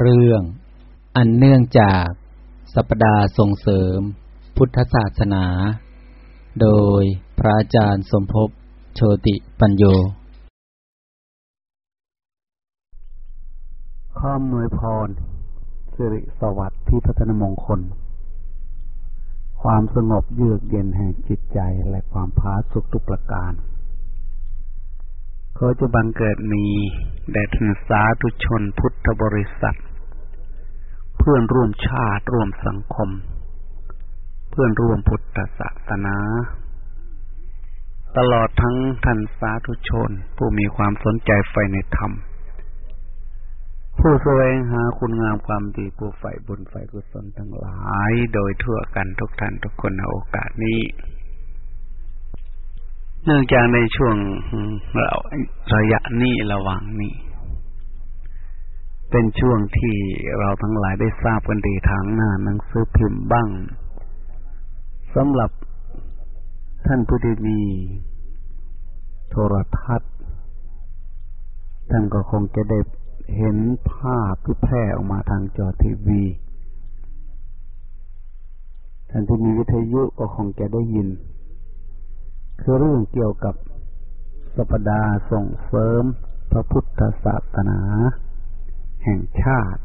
เรื่องอันเนื่องจากสัปดาห์ส่งเสริม พุทธศาสนา โดยพระอาจารย์สมภพโชติปัญโยข้อมวยพรสิริสวัสดิ์ที่พัฒนมงคล ความสงบเยือกเย็นแห่งจิตใจและความพาสุขทุกประการ ขอจะบังเกิดมีแด่ท่านสาธุชนพุทธบริษัท เพื่อนร่วมชาติร่วมสังคม เพื่อนร่วมพุทธศาสนา ตลอดทั้งท่านสาธุชน ผู้มีความสนใจใฝ่ในธรรม ผู้แสวงหาคุณงามความดีผู้ใฝ่บุญใฝ่กุศลทั้งหลาย โดยทั่วกันทุกท่านทุกคนในโอกาสนี้ เนื่องจากในช่วงเราระยะนี้ระหว่างนี้ เป็นช่วงที่เราทั้งหลายได้ทราบกันดีทางหน้าหนังสือพิมพ์บ้างสำหรับท่านผู้ที่มีโทรทัศน์ ท่านก็คงจะได้เห็นภาพที่แพร่ออกมาทางจอทีวี ท่านที่มีวิทยุก็คงจะได้ยิน คือเรื่องเกี่ยวกับสัปดาห์ส่งเสริมพระพุทธศาสนา แห่งชาติ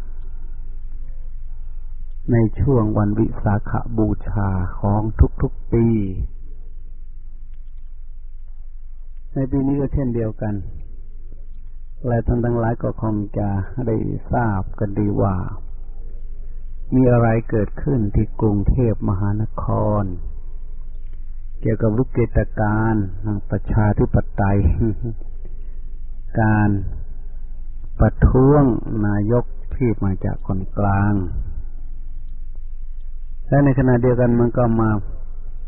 ในช่วงวันวิสาขบูชาของทุกๆปี ในปีนี้ก็เช่นเดียวกันและท่านทั้งหลายก็คงจะได้ทราบกันดีว่า มีอะไรเกิดขึ้นที่กรุงเทพมหานคร เกี่ยวกับวิกฤตการณ์ประชาธิปไตย การประท้วงนายกที่มาจากคนกลาง และในขณะเดียวกันมันก็มา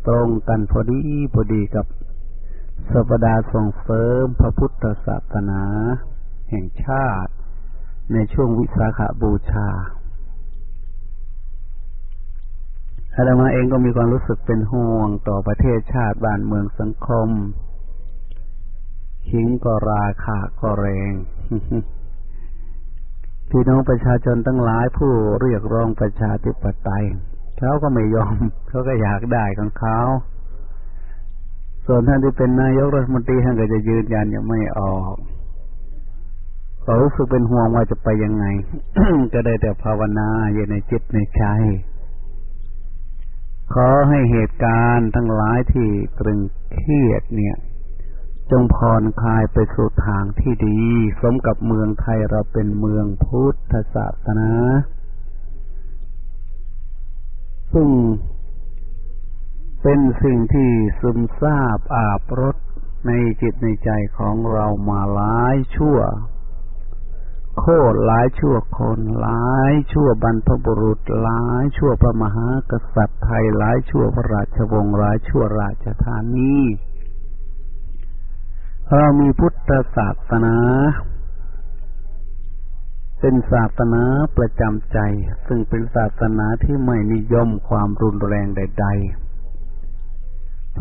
ตรงกันพอดีพอดีกับสัปดาห์ส่งเสริมพระพุทธศาสนา แห่งชาติ ในช่วงวิสาขาบูชา อาตมาเองก็มีความรู้สึกเป็นห่วงต่อประเทศชาติบ้านเมืองสังคมขิงก็ราคาก็แรง พี่น้องประชาชนทั้งหลายผู้เรียกร้องประชาธิปไตยเขาก็ไม่ยอมเขาก็อยากได้ของเขาส่วนท่านที่เป็นนายกรัฐมนตรีท่านก็จะยืนยันยังไม่ออกเขารู้สึกเป็นห่วงว่าจะไปยังไง ก็ได้แต่ภาวนาอยู่ในจิตในใจ ขอให้เหตุการณ์ทั้งหลายที่ตรึงเครียดเนี่ย จงผ่อนคลายไปสู่ทางที่ดี สมกับเมืองไทยเราเป็นเมืองพุทธศาสนา ซึ่งเป็นสิ่งที่ซึมซาบอาบรถในจิตในใจของเรามาหลายชั่ว โคตรหลายชั่วคนหลายชั่วบรรพบุรุษหลายชั่วพระมหากษัตริย์ไทยหลายชั่วพระราชวงศ์หลายชั่วราชธานีเรามีพุทธศาสนา เป็นศาสนาประจำใจ ซึ่งเป็นศาสนาที่ไม่นิยมความรุนแรงใด ๆ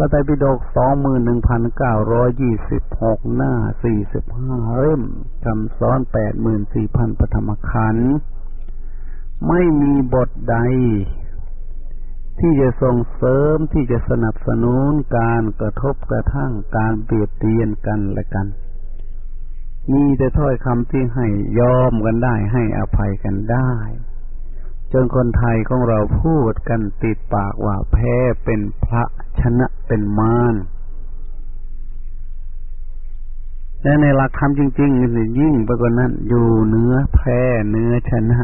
พระไตรปิฎกสองหมื่นหนึ่งพันเก้าร้อยยี่สิบหกหน้าสี่สิบห้าเล่มคำสอนแปดหมื่นสี่พันปฐมขันธ์ไม่มีบทใด ที่จะส่งเสริมที่จะสนับสนุนการกระทบกระทั่งการเบียดเบียนกันและกัน มีแต่ถ้อยคำที่ให้ยอมกันได้ให้อภัยกันได้ จนคนไทยของเราพูดกันติดปากว่าแพ้เป็นพระชนะเป็นมารและในหลักธรรมจริงๆนี่ยิ่งไปกว่านั้น อยู่เนื้อแพ้เนื้อชนะ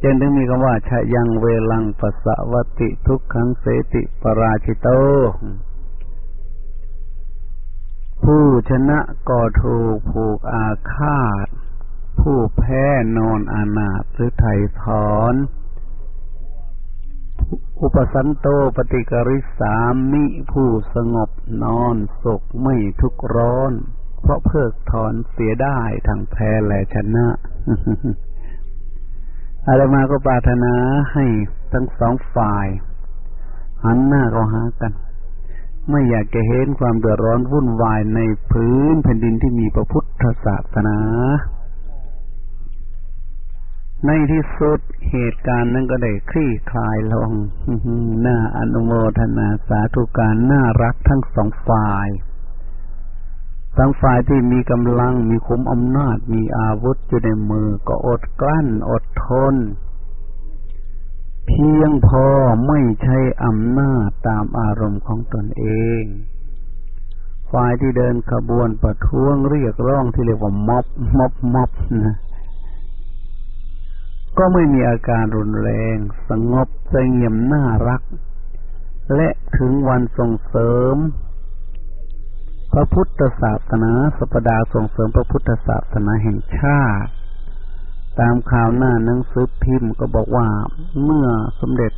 เจนถึงมีคำว่าชะยังเวลังปัสสวติทุกขังเสติปราชิโต ผู้ชนะก็ถูกผูกอาฆาต ผู้แพ้นอนอานาถหรือไถ่ถอน อุปสันโตปฏิกริสามิผู้สงบนอนสุขไม่ทุกร้อน เพราะเพิกถอนเสียได้ทั้งแพ้และชนะอาตมาก็ปรารถนาให้ทั้งสองฝ่าย หันหน้าเข้าหากัน ไม่อยากจะเห็นความเดือดร้อนวุ่นวายในพื้นแผ่นดินที่มีพระพุทธศาสนา ในที่สุดเหตุการณ์นั้นก็ได้คลี่คลายลงหน้าอนุโมทนาสาธุการน่ารักทั้งสองฝ่ายทั้งฝ่ายที่มีกำลังมีคุมอำนาจมีอาวุธอยู่ในมือก็อดกลั้นอดทน เพียงพอไม่ใช้อำนาจตามอารมณ์ของตนเอง ฝ่ายที่เดินขบวนประท้วงเรียกร้องที่เรียกว่าม็อบม็อบม็อบนะ ก็ไม่มีอาการรุนแรง สงบเสงี่ยมน่ารัก และถึงวันส่งเสริม พระพุทธศาสนาสัปดาห์ส่งเสริมพระพุทธศาสนาแห่งชาติ ตามข่าวหน้าหนังสือพิมพ์ก็บอกว่าเมื่อสมเด็จ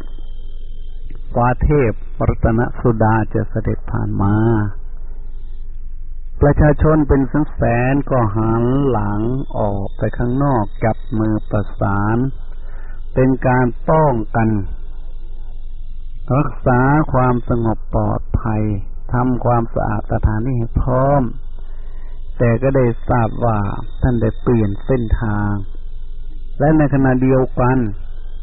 ฟ้าเทพรัตนสุดาจะเสด็จผ่านมา ประชาชนเป็นแสนแสนก็หันหลังออกไปข้างนอกจับมือประสาน เป็นการป้องกัน รักษาความสงบปลอดภัยทำความสะอาดสถานที่ให้พร้อม แต่ก็ได้ทราบว่าท่านได้เปลี่ยนเส้นทาง และในขณะเดียวกัน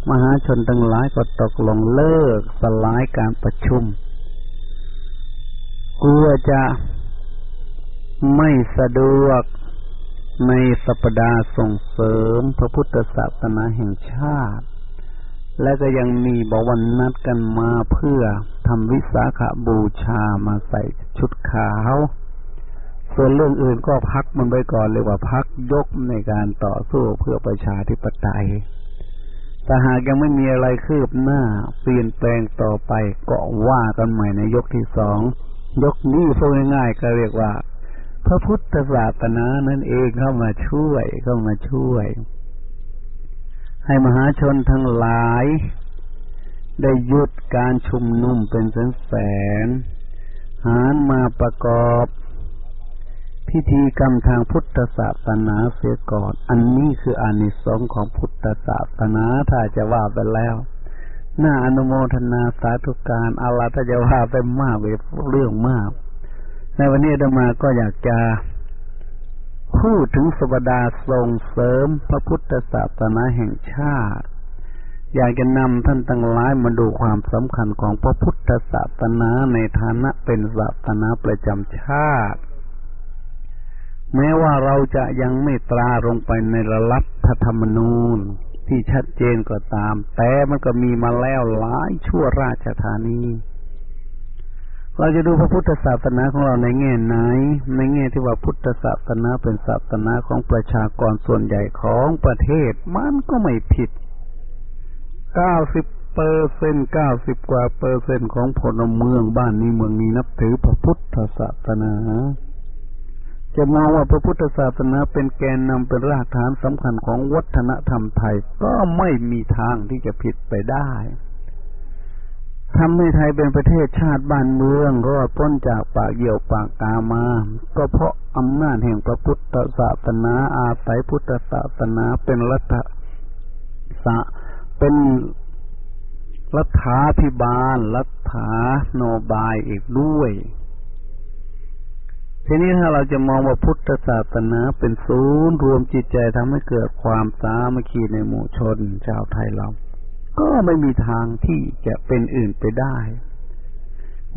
มหาชนทั้งหลายก็ตกลงเลิกสลายการประชุม กลัวจะ ไม่สะดวกในสัปดาห์ส่งเสริมพระพุทธศาสนาแห่งชาติ และก็ยังมีบวันนัดกันมาเพื่อทำวิสาขบูชามาใส่ชุดขาว ส่วนเรื่องอื่นก็พักมันไปก่อนเลยว่าพักยกในการต่อสู้เพื่อประชาธิปไตยแต่หากยังไม่มีอะไรคืบหน้า เปลี่ยนแปลงต่อไปก็ว่ากันใหม่ในยกที่สอง ยกนี้พูดง่ายๆก็เรียกว่า พระพุทธศาสนานั่นเองเข้ามาช่วยเข้ามาช่วย ให้มหาชนทั้งหลาย ได้หยุดการชุมนุมเป็นแสนแสนหารมาประกอบ พิธีกรรมทางพุทธศาสนาเสียก่อน อันนี้คืออานิสงส์ของพุทธศาสนาถ้าจะว่าไปแล้วน่าอนุโมทนาสาธุการอาลาถ้าจะว่าไปมากเรื่องมาก ในวันนี้ธรรมาก็อยากจะพูดถึงสบดาส่งเสริมพระพุทธศาสนาแห่งชาติ อยากจะนำท่านตั้งหลายมาดูความสำคัญของพระพุทธศาสนาในฐานะเป็นศาสนาประจำชาติ แม้ว่าเราจะยังไม่ตราลงไปในระลับธรรมนูญที่ชัดเจนก็ตาม แต่มันก็มีมาแล้วหลายชั่วราชธานี เราจะดูพระพุทธศาสนาของเราในแง่ไหน ในแง่ที่ว่าพุทธศาสนาเป็นศาสนาของประชากรส่วนใหญ่ของประเทศ มันก็ไม่ผิด เก้าสิบเปอร์เซ็นเก้าสิบกว่าเปอร์เซ็นต์ของพลเมืองบ้านนี้เมืองนี้นับถือพระพุทธศาสนา จะมองว่าพระพุทธศาสนาเป็นแกนนำเป็นรากฐานสำคัญของวัฒนธรรมไทย ก็ไม่มีทางที่จะผิดไปได้ ทำให้ไทยเป็นประเทศชาติบ้านเมืองรอดพ้นจากปากเหี่ยวปากกามา ก็เพราะอำนาจแห่งพระพุทธศาสนาอาศัยพุทธศาสนาเป็นรัฐสะเป็นรัฐาพิบาล รัฐาโนบายอีกด้วย ทีนี้ถ้าเราจะมองว่าพุทธศาสนาเป็นศูนย์รวมจิตใจทำให้เกิดความสามัคคีในหมู่ชนชาวไทยเรา ก็ไม่มีทางที่จะเป็นอื่นไปได้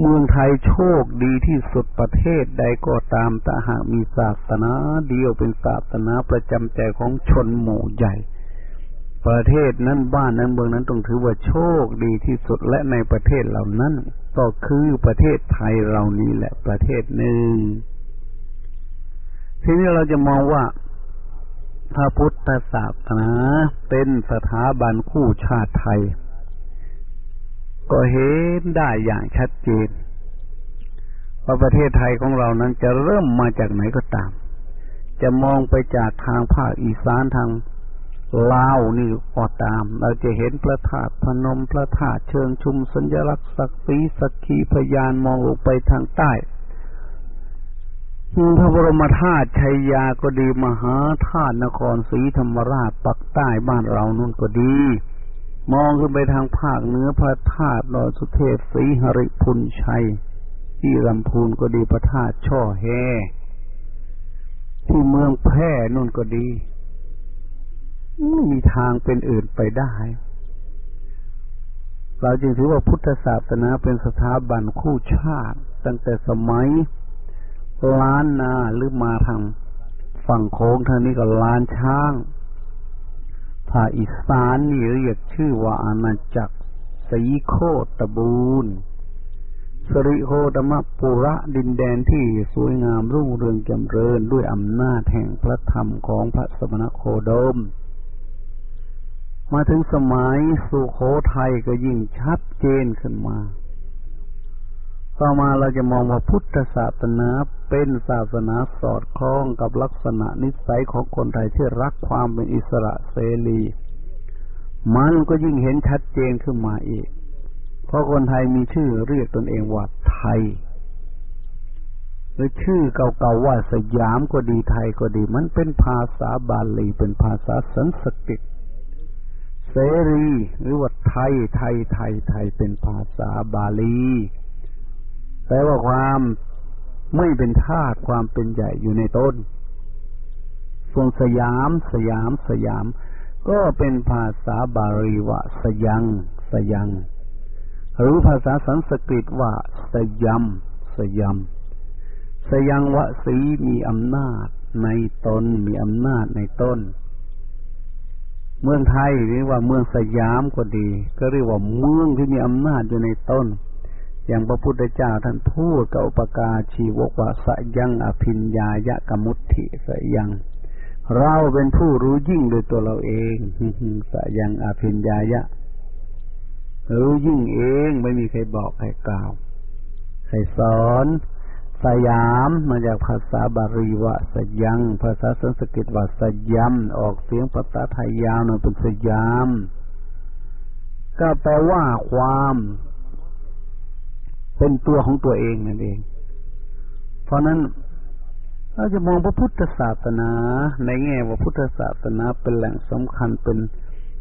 เมืองไทยโชคดีที่สุดประเทศใดก็ตามแต่หากมีศาสนาเดียวเป็นศาสนาประจำใจของชนหมู่ใหญ่ ประเทศนั้นบ้านนั้นเมืองนั้นต้องถือว่าโชคดีที่สุดและในประเทศเหล่านั้น ก็คือประเทศไทยเรานี้แหละประเทศหนึ่งทีนี้เราจะมองว่า พระพุทธศาสนาเป็นสถาบันคู่ชาติไทย ก็เห็นได้อย่างชัดเจนว่าประเทศไทยของเรานั้นจะเริ่มมาจากไหนก็ตาม จะมองไปจากทางภาคอีสานทางลาวนี่ก็ตาม เราจะเห็นพระธาตุพนมพระธาตุเชิงชุมสัญลักษณ์ศักดิ์ศรีสักขีพยานมองลงไปทางใต้ พระบรมธาตุชัยยาก็ดีมหาธาตุนครศรีธรรมราชปักใต้บ้านเรานู่นก็ดี มองขึ้นไปทางภาคเหนือพระธาตุดอยสุเทพศรีหริพุนชัย ที่ลำพูนก็ดีพระธาตุช่อแฮที่เมืองแพร่นู่นก็ดีไม่มีทางเป็นอื่นไปได้ เราจึงถือว่าพุทธศาสนาเป็นสถาบันคู่ชาติ ตั้งแต่สมัย ล้านนาหรือมาทางฝั่งโค้งทางนี้ก็ล้านช้างภาอีสานนี่เรียกชื่อว่าอาณาจักรสีโคตบูรณ์สริโคตมะปุระดินแดนที่สวยงามรุ่งเรืองจำเริญด้วยอำนาจแห่งพระธรรมของพระสมณโคดม มาถึงสมัยสุโขทัยก็ยิ่งชัดเจนขึ้นมา ต่อมาเราจะมองว่าพุทธศาสนาเป็นศาสนาสอดคล้องกับลักษณะนิสัยของคนไทยที่รักความเป็นอิสระเสรี มันก็ยิ่งเห็นชัดเจนขึ้นมาอีก เพราะคนไทยมีชื่อเรียกตนเองว่าไทย หรือชื่อเก่าๆว่าสยามก็ดีไทยก็ดี มันเป็นภาษาบาลีเป็นภาษาสันสกฤตเสรี หรือว่าไทยไทยไทยไทยเป็นภาษาบาลี แปลว่าความไม่เป็นธาตุความเป็นใหญ่อยู่ในต้นส่วนสยาม สยาม สยาม ก็เป็นภาษาบาลีว่าสยัง สยัง หรือภาษาสันสกฤตว่าสยามสยามสยังวสีมีอำนาจในตนมีอำนาจในต้น เมืองไทยหรือว่าเมืองสยามก็ดี ก็เรียกว่าเมืองที่มีอำนาจอยู่ในต้น อย่างพระพุทธเจ้าท่านพูดกับอุปกาชีวกว่าสยังอภิญญายะกมุตถิสยัง เราเป็นผู้รู้ยิ่งโดยตัวเราเองสยังอภิญญายะ รู้ยิ่งเองไม่มีใครบอกใครกล่าว ใครสอน สยามมาจากภาษาบาลีว่าสยัง ภาษาสันสกฤตว่าสยามออกเสียงภาษาไทยยาวหน่อยเป็นสยาม ก็แปลว่าความ เป็นตัวของตัวเองนั่นเอง เพราะนั้นเราจะมองพระพุทธศาสนา ในแง่ว่าพุทธศาสนาเป็นแหล่งสำคัญเป็น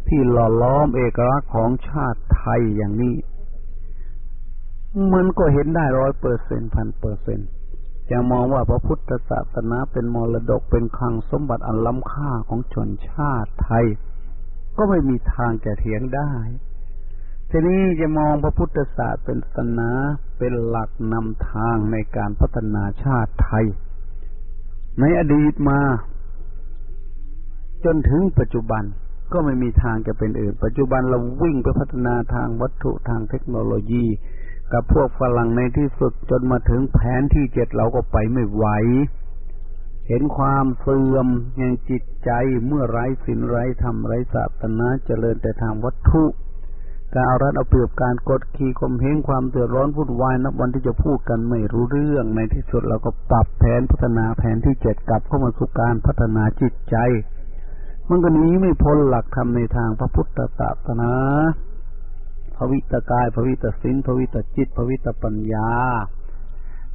ที่หล่อล้อมเอกลักษณ์ของชาติไทยอย่างนี้ มันก็เห็นได้ร้อยเปอร์เซ็นพันเปอร์เซ็นจะมองว่าพระพุทธศาสนาเป็นมรดกเป็นคลังสมบัติอันล้ำค่าของชนชาติไทย ก็ไม่มีทางจะเถียงได้ ทีนี้จะมองพระพุทธศาสนาเป็นหลักนำทางในการพัฒนาชาติไทย ในอดีตมา จนถึงปัจจุบันก็ไม่มีทางจะเป็นอื่น ปัจจุบันเราวิ่งไปพัฒนาทางวัตถุทางเทคโนโลยี กับพวกฝรั่งในที่สุดจนมาถึงแผนที่เจ็ดเราก็ไปไม่ไหว เห็นความเสื่อมแห่งจิตใจเมื่อไร้ศีลไร้ธรรมไร้ศาสนาเจริญแต่ทางวัตถุ การเอารัดเอาเปรียบการกดขี่ข่มเหงความเดือดร้อนวุ่นวายนับวันที่จะพูดกันไม่รู้เรื่องในที่สุดเราก็ปรับแผนพัฒนาแผนที่เจ็ดกลับเข้ามาสู่การพัฒนาจิตใจ มันก็หนีไม่พ้นหลักธรรมในทางพระพุทธศาสนาภวิตกายภวิตสินภวิตจิตภวิตปัญญา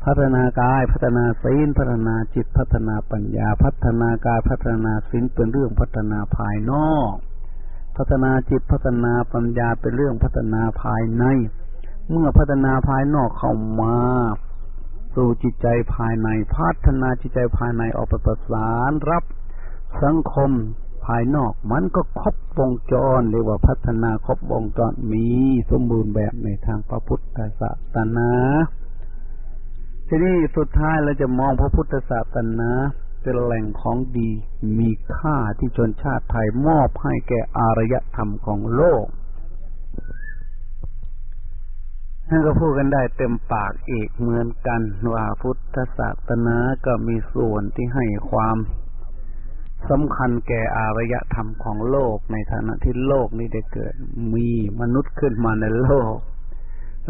พัฒนากายพัฒนาศีลพัฒนาจิตพัฒนาปัญญา พัฒนากายพัฒนาศีลเป็นเรื่องพัฒนาภายนอก พัฒนาจิตพัฒนาปัญญาเป็นเรื่องพัฒนาภายใน เมื่อพัฒนาภายนอกเข้ามาสู่จิตใจภายในพัฒนาจิตใจภายในออกไปประสานรับสังคมภายนอกมันก็ครบวงจรเรียกว่าพัฒนาครบวงจรมีสมบูรณ์แบบในทางพระพุทธศาสนา ทีนี้สุดท้ายเราจะมองพระพุทธศาสนา เป็นแหล่งของดีมีค่าที่ชนชาติไทยมอบให้แก่อารยธรรมของโลกท่านก็พูดกันได้เต็มปากอีกเหมือนกันว่าพุทธศาสนาก็มีส่วนที่ให้ความสำคัญแก่อารยธรรมของโลกในฐานะที่โลกนี้ได้เกิด มีมนุษย์ขึ้นมาในโลก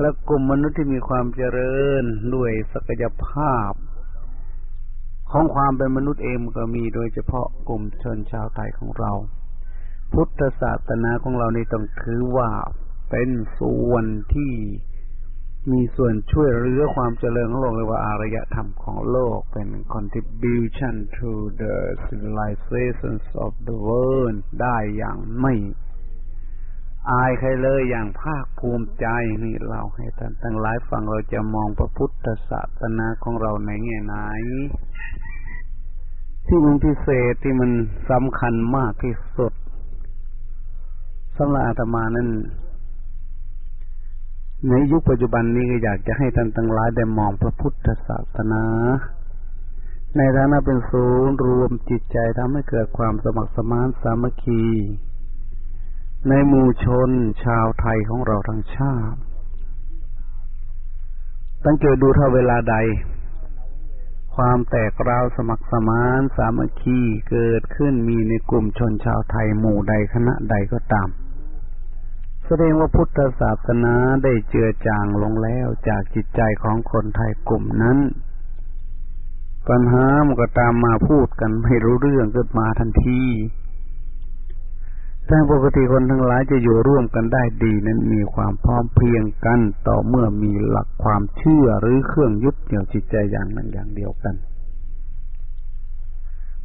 และกลุ่มมนุษย์ที่มีความเจริญด้วยศักยภาพ ของความเป็นมนุษย์เองก็มีโดยเฉพาะกลุ่มชนชาวไทยของเรา พุทธศาสนาของเราในต้องถือว่าเป็นส่วนที่มีส่วนช่วยเรือความเจริญของโลกเรียกว่าอารยธรรมของโลกเป็น contribution to the civilizations of the world ได้อย่างไม่อายใครเลยอย่างภาคภูมิใจนี่เราให้ท่านทั้งหลายฟังเราจะมองพระพุทธศาสนาของเราในแง่ไหน ที่มันพิเศษที่มันสำคัญมากที่สุดสำหรับอาตมานั้นในยุคปัจจุบันนี้ก็อยากจะให้ท่านทั้งหลายได้มองพระพุทธศาสนา ในฐานะเป็นศูนย์รวมจิตใจทำให้เกิดความสมัครสมานสามัคคี ในหมู่ชนชาวไทยของเราทั้งชาติสังเกตดูถ้าเวลาใด ความแตกราวสมัครสมานสามัคคีเกิดขึ้นมีในกลุ่มชนชาวไทยหมู่ใดคณะใดก็ตาม แสดงว่าพุทธศาสนาได้เจือจางลงแล้วจากจิตใจของคนไทยกลุ่มนั้น ปัญหามันก็ตามมาพูดกันไม่รู้เรื่องเกิดมาทันที แต่ปกติคนทั้งหลายจะอยู่ร่วมกันได้ดี นั้นมีความพร้อมเพียงกันต่อเมื่อมีหลักความเชื่อหรือเครื่องยึดเหนี่ยวจิตใจอย่างนั้นอย่างเดียวกัน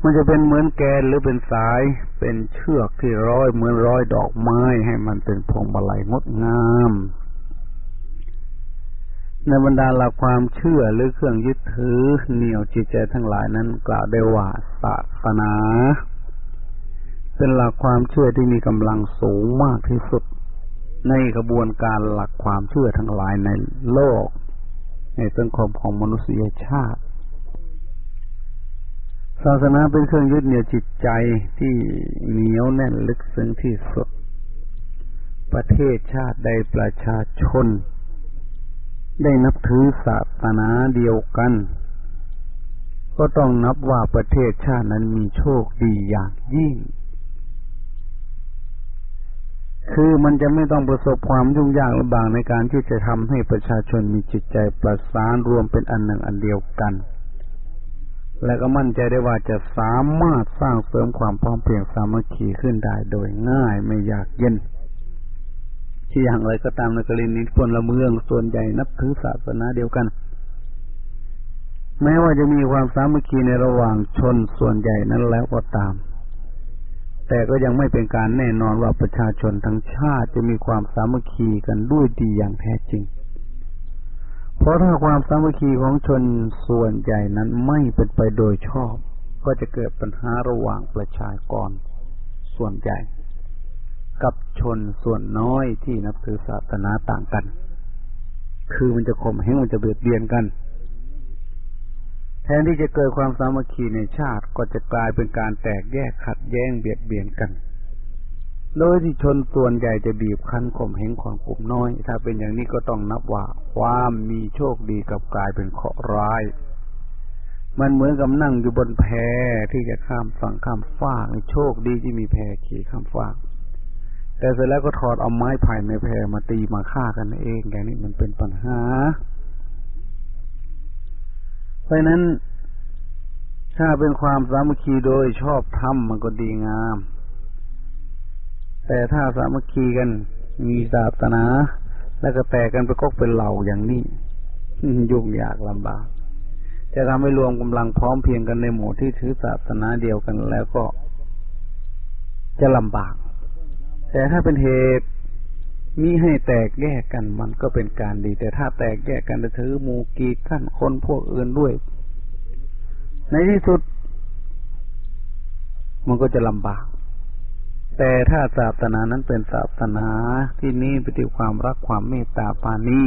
มันจะเป็นเหมือนแกนหรือเป็นสาย เป็นเชือกที่ร้อยเหมือนร้อยดอกไม้ให้มันเป็นพวงมาลัยงดงาม ในบรรดาหลักความเชื่อหรือเครื่องยึดถือเหนี่ยวจิตใจทั้งหลายนั้นกล่าวได้ว่าศาสนา เป็นหลักความเชื่อที่มีกำลังสูงมากที่สุด ในกระบวนการหลักความเชื่อทั้งหลายในโลก ในสังคมของมนุษยชาติ ศาสนาเป็นเครื่องยึดเหนี่ยวจิตใจที่เหนียวแน่นลึกซึ้งที่สุด ประเทศชาติใดประชาชน ได้นับถือศาสนาเดียวกันก็ต้องนับว่าประเทศชาตินั้นมีโชคดีอย่างยิ่ง คือมันจะไม่ต้องประสบความยุ่งยากลำบากในการที่จะทำให้ประชาชนมีจิตใจประสานรวมเป็นอันหนึ่งอันเดียวกัน และก็มั่นใจได้ว่าจะสามารถสร้างเสริมความพร้อมเพรียงสามัคคีขึ้นได้โดยง่ายไม่ยากเย็น ที่อย่างไรก็ตามในกรณีพละเมืองส่วนใหญ่นับถือศาสนาเดียวกัน แม้ว่าจะมีความสามัคคีในระหว่างชนส่วนใหญ่นั้นแล้วก็ตาม แต่ก็ยังไม่เป็นการแน่นอนว่าประชาชนทั้งชาติจะมีความสามัคคีกันด้วยดีอย่างแท้จริง เพราะถ้าความสามัคคีของชนส่วนใหญ่นั้นไม่เป็นไปโดยชอบ ก็จะเกิดปัญหาระหว่างประชากรส่วนใหญ่ กับชนส่วนน้อยที่นับถือศาสนาต่างกัน คือมันจะข่มเหงมันจะเบียดเบียนกัน แทนที่จะเกิดความสามัคคีในชาติก็จะกลายเป็นการแตกแยกขัดแย้งเบียดเบียนกัน โดยที่ชนส่วนใหญ่จะบีบคั้นข่มเหงความกลุ่มน้อย ถ้าเป็นอย่างนี้ก็ต้องนับว่า ความมีโชคดีกับกลายเป็นเคราะห์ร้าย มันเหมือนกับนั่งอยู่บนแพที่จะข้ามฝั่งข้ามฟากโชคดีที่มีแพขี่ข้ามฟากแต่เสร็จแล้วก็ถอดเอาไม้ไผ่ในแพมาตีมาฆ่ากันเองอย่างนี้มันเป็นปัญหา เพราะนั้น ถ้าเป็นความสามัคคีโดยชอบทำมันก็ดีงาม แต่ถ้าสามัคคีกันมีศาสนา แล้วก็แตกกันไปก็เป็นเหล่าอย่างนี้ยุ่งยากลำบาก จะทำให้รวมกำลังพร้อมเพียงกันในหมู่ที่ถือศาสนาเดียวกันแล้วก็จะลำบาก แต่ถ้าเป็นเหตุ มีให้แตกแยกกันมันก็เป็นการดี แต่ถ้าแตกแยกกันจะถือหมู่กีขั้นคนพวกอื่นด้วย ในที่สุด มันก็จะลำบาก แต่ถ้าศาสนานั้นเป็นศาสนาที่นี่ไปฏิความรักความเมตตาปานี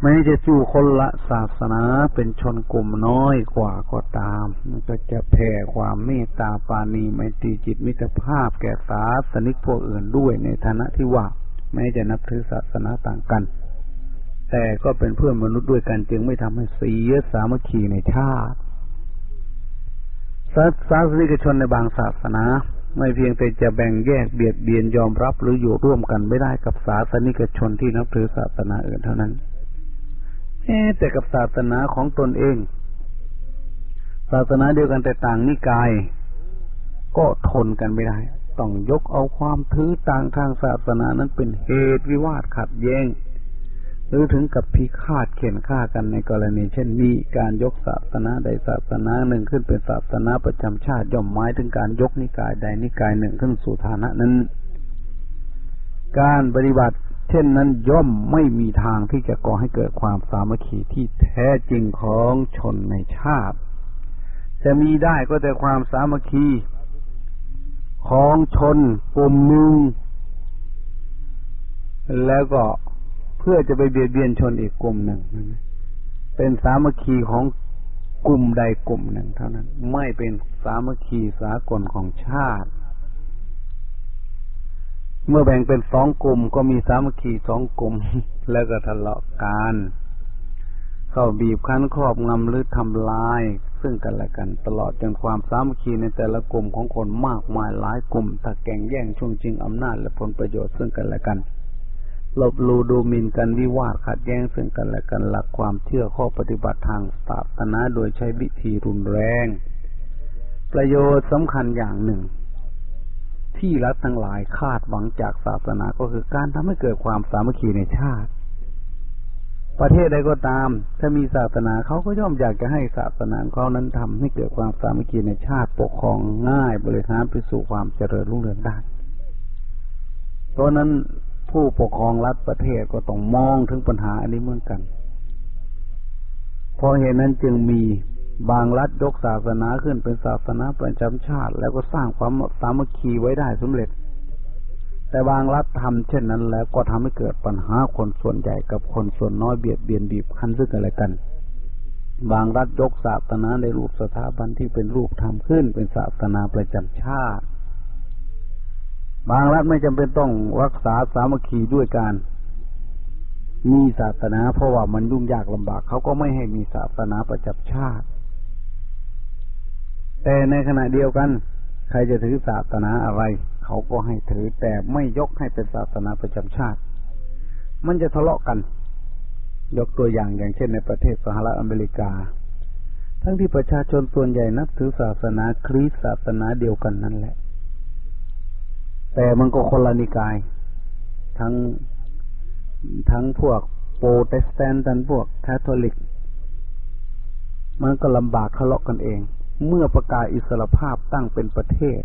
ไม่จะจู่คนละศาสนาเป็นชนกลุ่มน้อยกว่าก็ตามมันก็จะแผ่ความเมตตาปานีไม่ตีจิตมิตรภาพแก่ศาสนิกพวกอื่นด้วยในฐานะที่ว่า แม้จะนับถือศาสนาต่างกัน แต่ก็เป็นเพื่อนมนุษย์ด้วยกันจึงไม่ทำให้เสียสามัคคีในชาติศาสนิกชนในบางศาสนา ไม่เพียงแต่จะแบ่งแยกเบียดเบียนยอมรับหรืออยู่ร่วมกันไม่ได้กับศาสนิกชนที่นับถือศาสนาอื่นเท่านั้น แต่กับศาสนาของตนเอง ศาสนาเดียวกันแต่ต่างนิกาย ก็ทนกันไม่ได้ต้องยกเอาความถือต่างทางศาสนานั้นเป็นเหตุวิวาทขัดแย้ง หรือถึงกับพิฆาตเข็นฆ่ากันในกรณี เช่นนี้การยกศาสนาใดศาสนาหนึ่งขึ้นเป็นศาสนาประจำชาติย่อมหมายถึงการยกนิกายใดนิกายหนึ่งขึ้นสู่ฐานะนั้น การปฏิบัติ เช่นนั้นย่อมไม่มีทางที่จะก่อให้เกิดความสามัคคีที่แท้จริงของชนในชาติ จะมีได้ก็แต่ความสามัคคีของชนกลุ่มหนึ่ง แล้วก็เพื่อจะไปเบียดเบียนชนอีกกลุ่มหนึ่ง เป็นสามัคคีของกลุ่มใดกลุ่มหนึ่งเท่านั้น ไม่เป็นสามัคคีสากลของชาติ เมื่อแบ่งเป็นสองกลุ่มก็มีสามัคคีสองกลุ่ม แล้วก็ทะเลาะกันเข้าบีบคั้นครอบงำหรือทำลาย ซึ่งกันและกันตลอดจนความสามัคคีในแต่ละกลุ่มของคนมากมายหลายกลุ่มตะแก่งแย่งช่วงจริงอำนาจและผลประโยชน์ซึ่งกันและกันลบลูดูมินกันวิวาทขัดแย้งซึ่งกันและกันหลักความเชื่อข้อปฏิบัติทางศาสนาโดยใช้วิธีรุนแรง ประโยชน์สำคัญอย่างหนึ่ง ที่รัฐทั้งหลายคาดหวังจากศาสนาก็คือการทำให้เกิดความสามัคคีในชาติ ประเทศใดก็ตาม ถ้ามีศาสนาเขาก็ย่อมอยากจะให้ศาสนาเขานั้นทำให้เกิดความสามัคคีในชาติปกครองง่ายบริหารไปสู่ความเจริญรุ่งเรืองได้เพราะนั้นผู้ปกครองรัฐประเทศก็ต้องมองถึงปัญหาอันนี้เหมือนกันเพราะเหตุนั้นจึงมี บางรัฐยกศาสนาขึ้นเป็นศาสนาประจำชาติ แล้วก็สร้างความสามัคคีไว้ได้สำเร็จ แต่บางรัฐทำเช่นนั้น แล้วก็ทำให้เกิดปัญหาคนส่วนใหญ่กับคนส่วนน้อยเบียดเบียนบีบคั้นซึ่งกันและกัน บางรัฐยกศาสนาในรูปสถาบันที่เป็นรูปทำขึ้น เป็นศาสนาประจำชาติ บางรัฐไม่จำเป็นต้องรักษาสามัคคีด้วยการมีศาสนาเพราะว่ามันยุ่งยากลำบากเขาก็ไม่ให้มีศาสนาประจำชาติ แต่ในขณะเดียวกัน ใครจะถือศาสนาอะไร เขาก็ให้ถือแต่ไม่ยกให้เป็นศาสนาประจำชาติ มันจะทะเลาะกัน ยกตัวอย่างอย่างเช่นในประเทศสหรัฐอเมริกา ทั้งที่ประชาชนส่วนใหญ่นับถือศาสนาคริสต์ศาสนาเดียวกันนั่นแหละ แต่มันก็คนละนิกาย ทั้งทั้งพวกโปรเตสแตนต์ทั้งพวกแคทอลิก มันก็ลำบากทะเลาะกันเอง เมื่อประกาศอิสรภาพตั้งเป็นประเทศ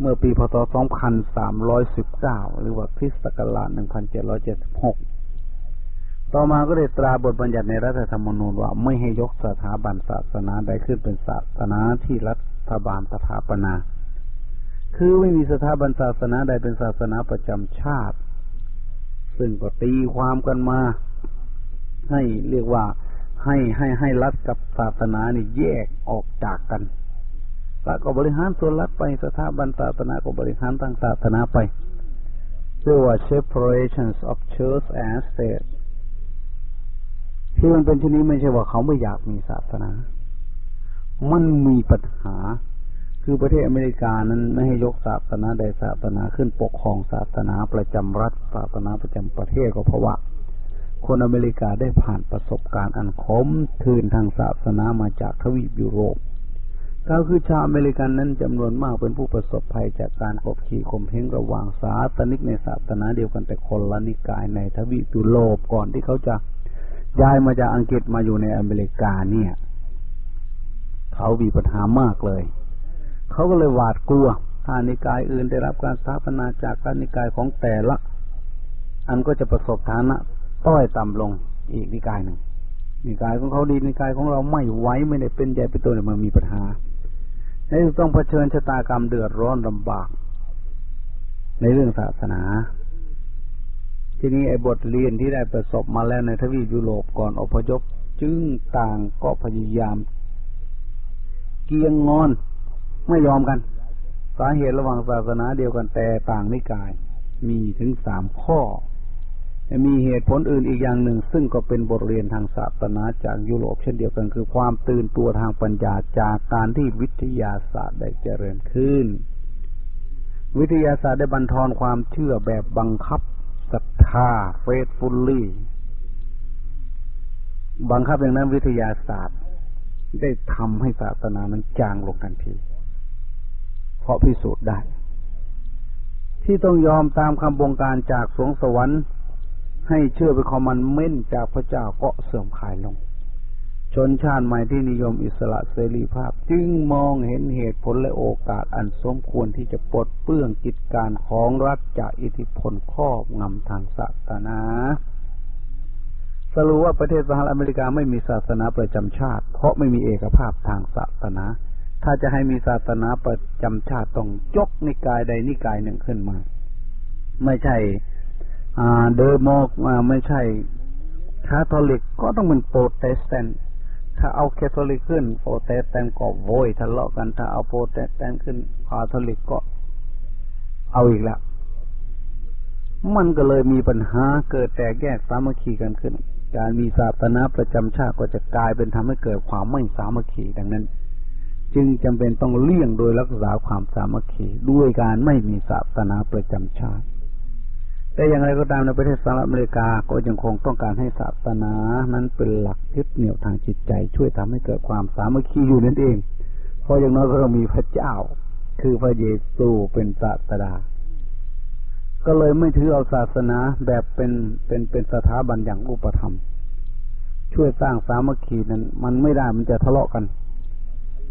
เมื่อปีพศ 2319 หรือว่าคริสต์ศักราช 1776 ต่อมาก็ได้ตราบทบัญญัติในรัฐธรรมนูญว่าไม่ให้ยกสถาบันศาสนาใดขึ้นเป็นศาสนาที่รัฐบาลสถาปนา คือไม่มีสถาบันศาสนาใดเป็นศาสนาประจำชาติ ซึ่งก็ตีความกันมา ให้เรียกว่า ให้ให้ให้รัฐกับศาสนานี่แยกออกจากกันรัฐก็บริหารส่วนรัฐไปสถาบันศาสนาก็บริหารตั้งศาสนาไปเรียกว่า separations of church and state ที่มันเป็นที่นี้ไม่ใช่ว่าเขาไม่อยากมีศาสนา มันมีปัญหา คือประเทศอเมริกานั้นไม่ให้ยกศาสนาใดศาสนาขึ้นปกครองศาสนาประจำรัฐศาสนาประจำประเทศก็เพราะว่า คนอเมริกาได้ผ่านประสบการณ์อันคมทื่นทางศาสนามาจากทวีปยุโรปก็คือชาวอเมริกันนั้นจำนวนมากเป็นผู้ประสบภัยจากการกบขี่ข่มเหงระหว่างศาสนิกในศาสนาเดียวกันแต่คนละนิกายในทวีปยุโรปก่อนที่เขาจะย้ายมาจากอังกฤษมาอยู่ในอเมริกาเนี่ย เขามีปัญหามากเลย เขาก็เลยหวาดกลัวถ้านิกายอื่นได้รับการสถาปนาจากการนิกายของแต่ละ อันก็จะประสบฐานะ ต้อยต่ำลงอีกนิกายหนึ่งนิกายของเขาดีนิกายของเราไม่ไหวไม่ได้เป็นใหญ่เป็นตัวเนี่ยมันมีปัญหาในต้องเผชิญชะตากรรมเดือดร้อนลำบาก ในเรื่องศาสนา ทีนี้ไอ้บทเรียนที่ได้ประสบมาแล้วในทวีปยุโรปก่อนอพยพ จึงต่างก็พยายาม เกียงงอนไม่ยอมกัน สาเหตุระหว่างศาสนาเดียวกันแต่ต่างนิกาย มีถึงสามข้อ มีเหตุผลอื่นอีกอย่างหนึ่ง ซึ่งก็เป็นบทเรียนทางศาสนาจากยุโรปเช่นเดียวกัน คือความตื่นตัวทางปัญญาจากการที่วิทยาศาสตร์ได้เจริญขึ้น วิทยาศาสตร์ได้บันทอนความเชื่อแบบบังคับศรัทธาเฟสฟุลลี่บังคับอย่างนั้นวิทยาศาสตร์ ได้ทำให้ศาสนานั้นจางลงทันทีเพราะพิสูจน์ได้ ที่ต้องยอมตามคำบงการจากสวงสวรรค์ ให้เชื่อเป็นคอมันเม่นจากพระเจ้าก็เสื่อมคลายลง ชนชาติใหม่ที่นิยมอิสระเสรีภาพ จึงมองเห็นเหตุผลและโอกาสอันสมควรที่จะปลดเปลื้องกิจการของรัฐจากอิทธิพลครอบงำทางศาสนาสรุปว่าประเทศสหรัฐอเมริกาไม่มีศาสนาประจำชาติ เพราะไม่มีเอกภาพทางศาสนา ถ้าจะให้มีศาสนาประจำชาติต้องยกนิกายใดนิกายหนึ่งขึ้นมา ไม่ใช่ อ่าเดอร์มอกไม่ใช่คาทอลิกก็ต้องเป็นโปรเตสแตนต์ถ้าเอาแคทอลิกขึ้นโปรเตสแตนต์ก็โวยทะเลาะกันถ้าเอาโปรเตสแตนต์ขึ้นคาทอลิกก็เอาอีกแล้วมันก็เลยมีปัญหาเกิดแตกแยกสามัคคีกันขึ้น การมีศาสนาประจำชาติก็จะกลายเป็นทำให้เกิดความไม่สามัคคีดังนั้น จึงจำเป็นต้องเลี่ยงโดยรักษาความสามัคคีด้วยการไม่มีศาสนาประจำชาติ แต่อย่างไรก็ตามในประเทศสหรัฐอเมริกาก็ยังคงต้องการให้ศาสนานั้นเป็นหลักยึดเหนี่ยวทางจิตใจ ช่วยทำให้เกิดความสามัคคีอยู่นั่นเอง เพราะอย่างน้อยก็ต้องมีพระเจ้า คือพระเยซูเป็นศาสดา ก็เลยไม่ถือเอาศาสนาแบบเป็นเป็นเป็นสถาบันอย่างอุปธรรม ช่วยสร้างสามัคคีนั้น มันไม่ได้มันจะทะเลาะกัน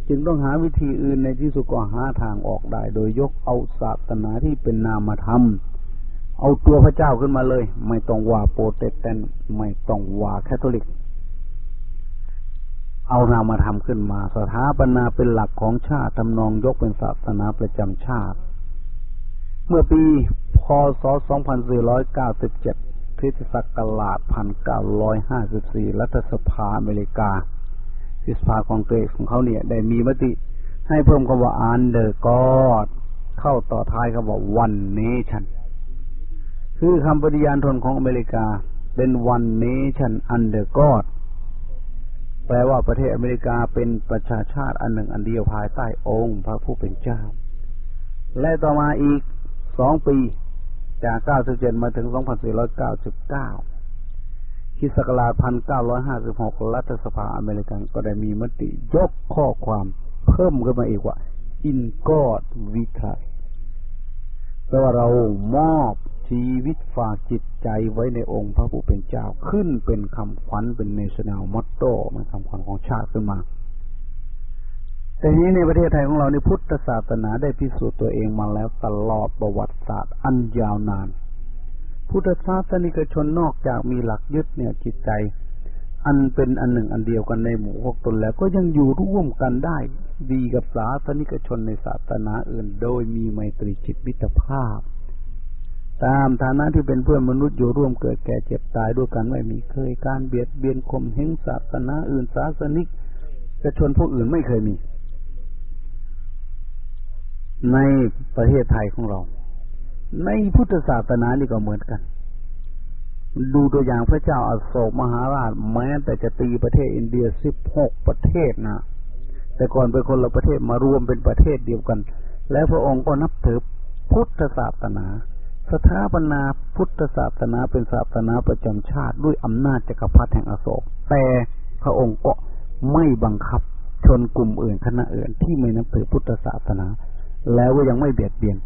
จึงต้องหาวิธีอื่นในที่สุดก็หาทางออกได้ โดยยกเอาศาสนาที่เป็นนามธรรม เอาตัวพระเจ้าขึ้นมาเลย ไม่ต้องว่าโปรเตสแตนต์ไม่ต้องว่าแคทอลิก เอานามธรรมขึ้นมา สถาปนาเป็นหลักของชาติทำนองยกเป็นศาสนาประจำชาติ เมื่อปีพศ 2497คริสตศักราช 1954 รัฐสภาอเมริกาคือสภาคองเกรสของเขาเนี่ย ได้มีมติ ให้เพิ่มคำว่า under Gอดเข้าต่อท้ายคำว่าวันเนชั่น คือคำปฏิญาณตนของอเมริกา เป็น one nation under God แปลว่าประเทศอเมริกาเป็นประชาชาติอันหนึ่งอันเดียวภายใต้องค์พระผู้เป็นเจ้า และต่อมาอีกสองปีจาก 97 มาถึง 2499คิศักราช1956 รัฐสภาอเมริกันก็ได้มีมติยกข้อความเพิ่มขึ้นมาอีกว่า in God we trust แปลว่าเรามอบ ชีวิตฝากจิตใจไว้ในองค์พระผู้เป็นเจ้าขึ้นเป็นคำขวัญเป็น national motto มันคำขวัญของชาติขึ้นมาแต่นี้ในประเทศไทยของเราในพุทธศาสนาได้พิสูจน์ตัวเองมาแล้วตลอดประวัติศาสตร์อันยาวนาน พุทธศาสนิกชนนอกจากมีหลักยึดเหนี่ยวจิตใจ อันเป็นอันหนึ่งอันเดียวกันในหมู่พวกตนแล้วก็ยังอยู่ร่วมกันได้ ดีกับศาสนิกชนในศาสนาอื่น โดยมีไมตรีจิตมิตรภาพ ตามฐานะที่เป็นเพื่อนมนุษย์อยู่ร่วมเกิดแก่เจ็บตายด้วยกันไม่มีเคยการเบียดเบียนข่มเหงศาสนาอื่นศาสนิกกระชนพวกอื่นไม่เคยมี ในประเทศไทยของเรา ในพุทธศาสนานี่ก็เหมือนกัน ดูตัวอย่างพระเจ้าอาโศกมหาราชแม้แต่จะตีประเทศอินเดียสิบหกประเทศนะแต่ก่อนเป็นคนละประเทศมารวมเป็นประเทศเดียวกัน แล้วพระองค์ก็นับถือพุทธศาสนา สถาปนาพุทธศาสนาเป็นศาสนาประจำชาติด้วยอำนาจจักรพรรดิแห่งอโศก แต่พระองค์ก็ไม่บังคับชนกลุ่มอื่นคณะอื่นที่ไม่นับถือพุทธศาสนา แล้วก็ยังไม่เบียดเบียน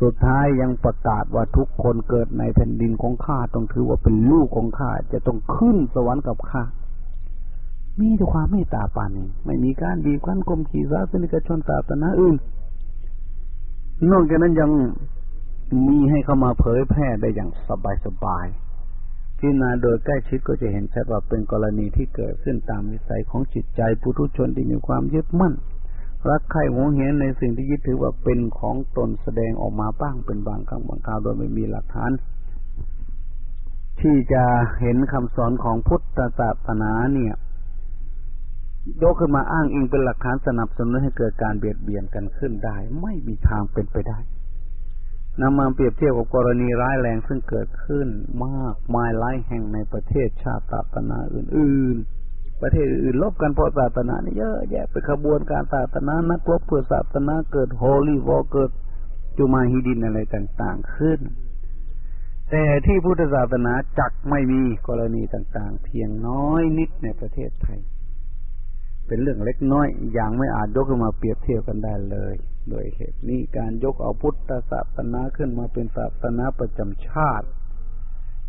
สุดท้ายยังประกาศว่าทุกคนเกิดในแผ่นดินของข้าต้องถือว่าเป็นลูกของข้าจะต้องขึ้นสวรรค์กับข้ามีแต่ความเมตตาปานีไม่มีการบีบคั้นกลมขีศาสนิกชนศาสนาอื่น นอกจากนั้นยัง มีให้เข้ามาเผยแพร่ได้อย่างสบายๆพิจารณาโดยใกล้ชิดก็จะเห็นชัดว่าเป็นกรณีที่เกิดขึ้นตามวิสัยของจิตใจปุถุชนที่มีความยึดมั่น รักใคร่หวงเห็นในสิ่งที่ยึดถือว่าเป็นของตนแสดงออกมาบ้างเป็นบางครั้งบางคราวโดยไม่มีหลักฐาน ที่จะเห็นคำสอนของพุทธศาสนาเนี่ยยกขึ้นมาอ้างอิงเป็นหลักฐานสนับสนุนให้เกิดการเบียดเบียนกันขึ้นได้ ไม่มีทางเป็นไปได้ นำมาเปรียบเทียบกับกรณีร้ายแรงซึ่งเกิดขึ้นมากมายหลายแห่งในประเทศชาติศาสนาอื่น ๆ ประเทศอื่นลบกันเพราะศาสนานี่เยอะแยะไปขบวนการศาสนานักรบเพื่อศาสนาเกิดโฮลีวอเกิดจุมาฮิดินอะไรต่างๆขึ้น แต่ที่พุทธศาสนาจักไม่มีกรณีต่างๆ เพียงน้อยนิดในประเทศไทย เป็นเรื่องเล็กน้อยอย่างไม่อาจยกขึ้นมาเปรียบเทียบกันได้เลย โดยเหตุนี้การยกเอาพุทธศาสนาขึ้นมาเป็นศาสนาประจำชาติ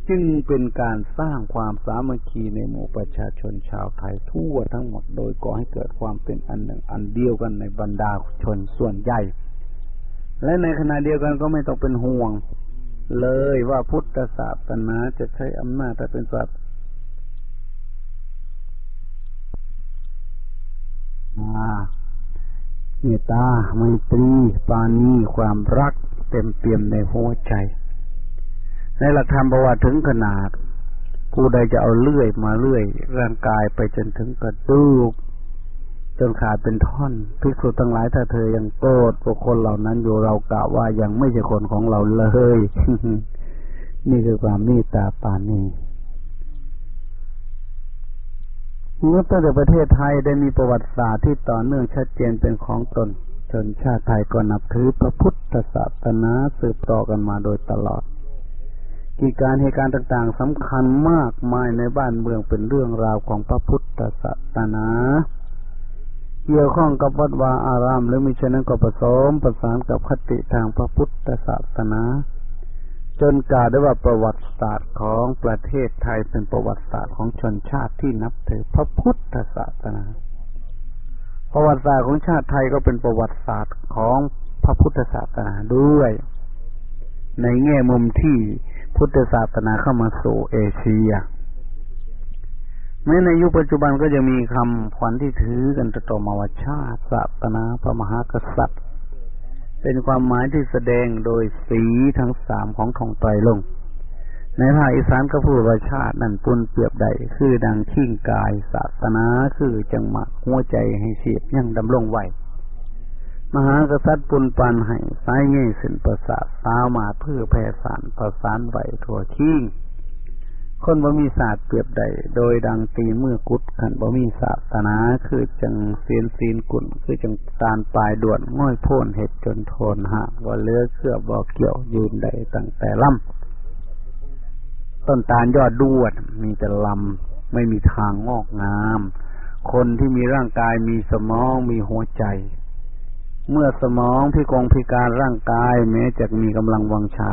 จึงเป็นการสร้างความสามัคคีในหมู่ประชาชนชาวไทยทั่วทั้งหมดโดยก่อให้เกิดความเป็นอันหนึ่งอันเดียวกันในบรรดาชนส่วนใหญ่ และในขณะเดียวกันก็ไม่ต้องเป็นห่วง เลยว่าพุทธศาสนาจะใช้อำนาจแต่เป็นศาสนา เมตตาไมตรีปานีความรักเต็มเปี่ยมในหัวใจ ในหลักธรรมบอกว่าถึงขนาด ผู้ใดจะเอาเลื่อยมาเลื่อย ร่างกายไปจนถึงกระดูก จนขาดเป็นท่อนพิสูจทั้งหลายถ้าเธอยังโกรธพวกคนเหล่านั้นอยู่เรากะว่ายังไม่ใช่คนของเราเลย นี่คือความเมตตาปานี เมื่อตั้งแต่ประเทศไทยได้มีประวัติศาสตร์ที่ต่อเนื่องชัดเจนเป็นของตน ชนชาติไทยก็นับถือพระพุทธศาสนาสืบต่อกันมาโดยตลอด กิจการเหตุการณ์ต่างๆสำคัญมากมายในบ้านเมืองเป็นเรื่องราวของพระพุทธศาสนา เกี่ยวข้องกับวัดวาอารามหรือมิฉะนั้นก็ผสมประสานกับคติทางพระพุทธศาสนา จนกล่าวได้ว่าประวัติศาสตร์ของประเทศไทยเป็นประวัติศาสตร์ของชนชาติที่นับถือพระพุทธศาสนา ประวัติศาสตร์ของชาติไทยก็เป็นประวัติศาสตร์ของพระพุทธศาสนาด้วย ในแง่มุมที่พุทธศาสนาเข้ามาสู่เอเชียแม้ในยุคปัจจุบันก็จะมีคำขวัญที่ถือกันต่อมาว่าชาติศาสนาพระมหากษัตริย์ เป็นความหมายที่แสดงโดยสีทั้งสามของทองไตรลง ในภาคอีสานก็พูดว่าชาตินั่นปุนเปรียบใด คือดังขิ้งกายศาสนาคือจังหมะหัวใจให้เสียบยังดำรงไหวมหากษัตริย์ปุนปันให้สายเง่สินประสาทสาวมาเพื่อแผ่สารประสานไหวทั่วทิ้ง คนบ่มีศาสตร์เปรียบใด โดยดังตีเมื่อกุดขันบ่มีศาสนาคือจังเสียนซีนกุ่นคือจังสารปลายด่วนง่อยโพ่นเห็ดจนโทนหักว่าเลือเครือบ่เกี่ยวยืนใดตั้งแต่ล่ำต้นตาลยอดด้วนมีแต่ลำไม่มีทางงอกงาม คนที่มีร่างกายมีสมองมีหัวใจ เมื่อสมองพิกงพิการร่างกายแม้จะมีกำลังวังชา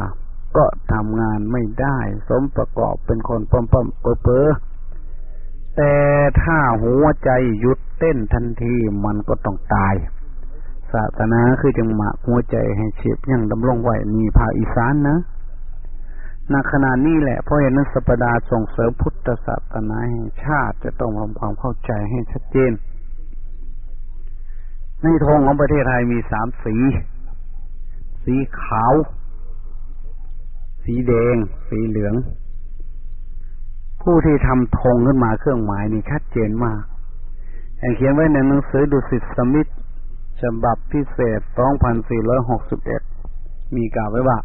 ก็ทำงานไม่ได้ สมประกอบเป็นคนปั๊มปั๊มเปอเปอแต่ถ้าหัวใจหยุดเต้นทันทีมันก็ต้องตาย ศาสนาคือจังหวะหัวใจให้เฉียบยังดำรงไว้มีภาคอีสานนะณขณะนี้แหละเพราะเห็นนักสปดาส่งเสริมพุทธศาสนาแห่งชาติจะต้องทำความเข้าใจให้ชัดเจน ในธงของประเทศไทยมีสามสี สีขาว สีแดง สีเหลือง ผู้ที่ทำธงขึ้นมาเครื่องหมายนี่ชัดเจนมากเขียนไว้ในหนังสือดุสิตสมิธฉบับพิเศษ 2461 มีกล่าวไว้ว่า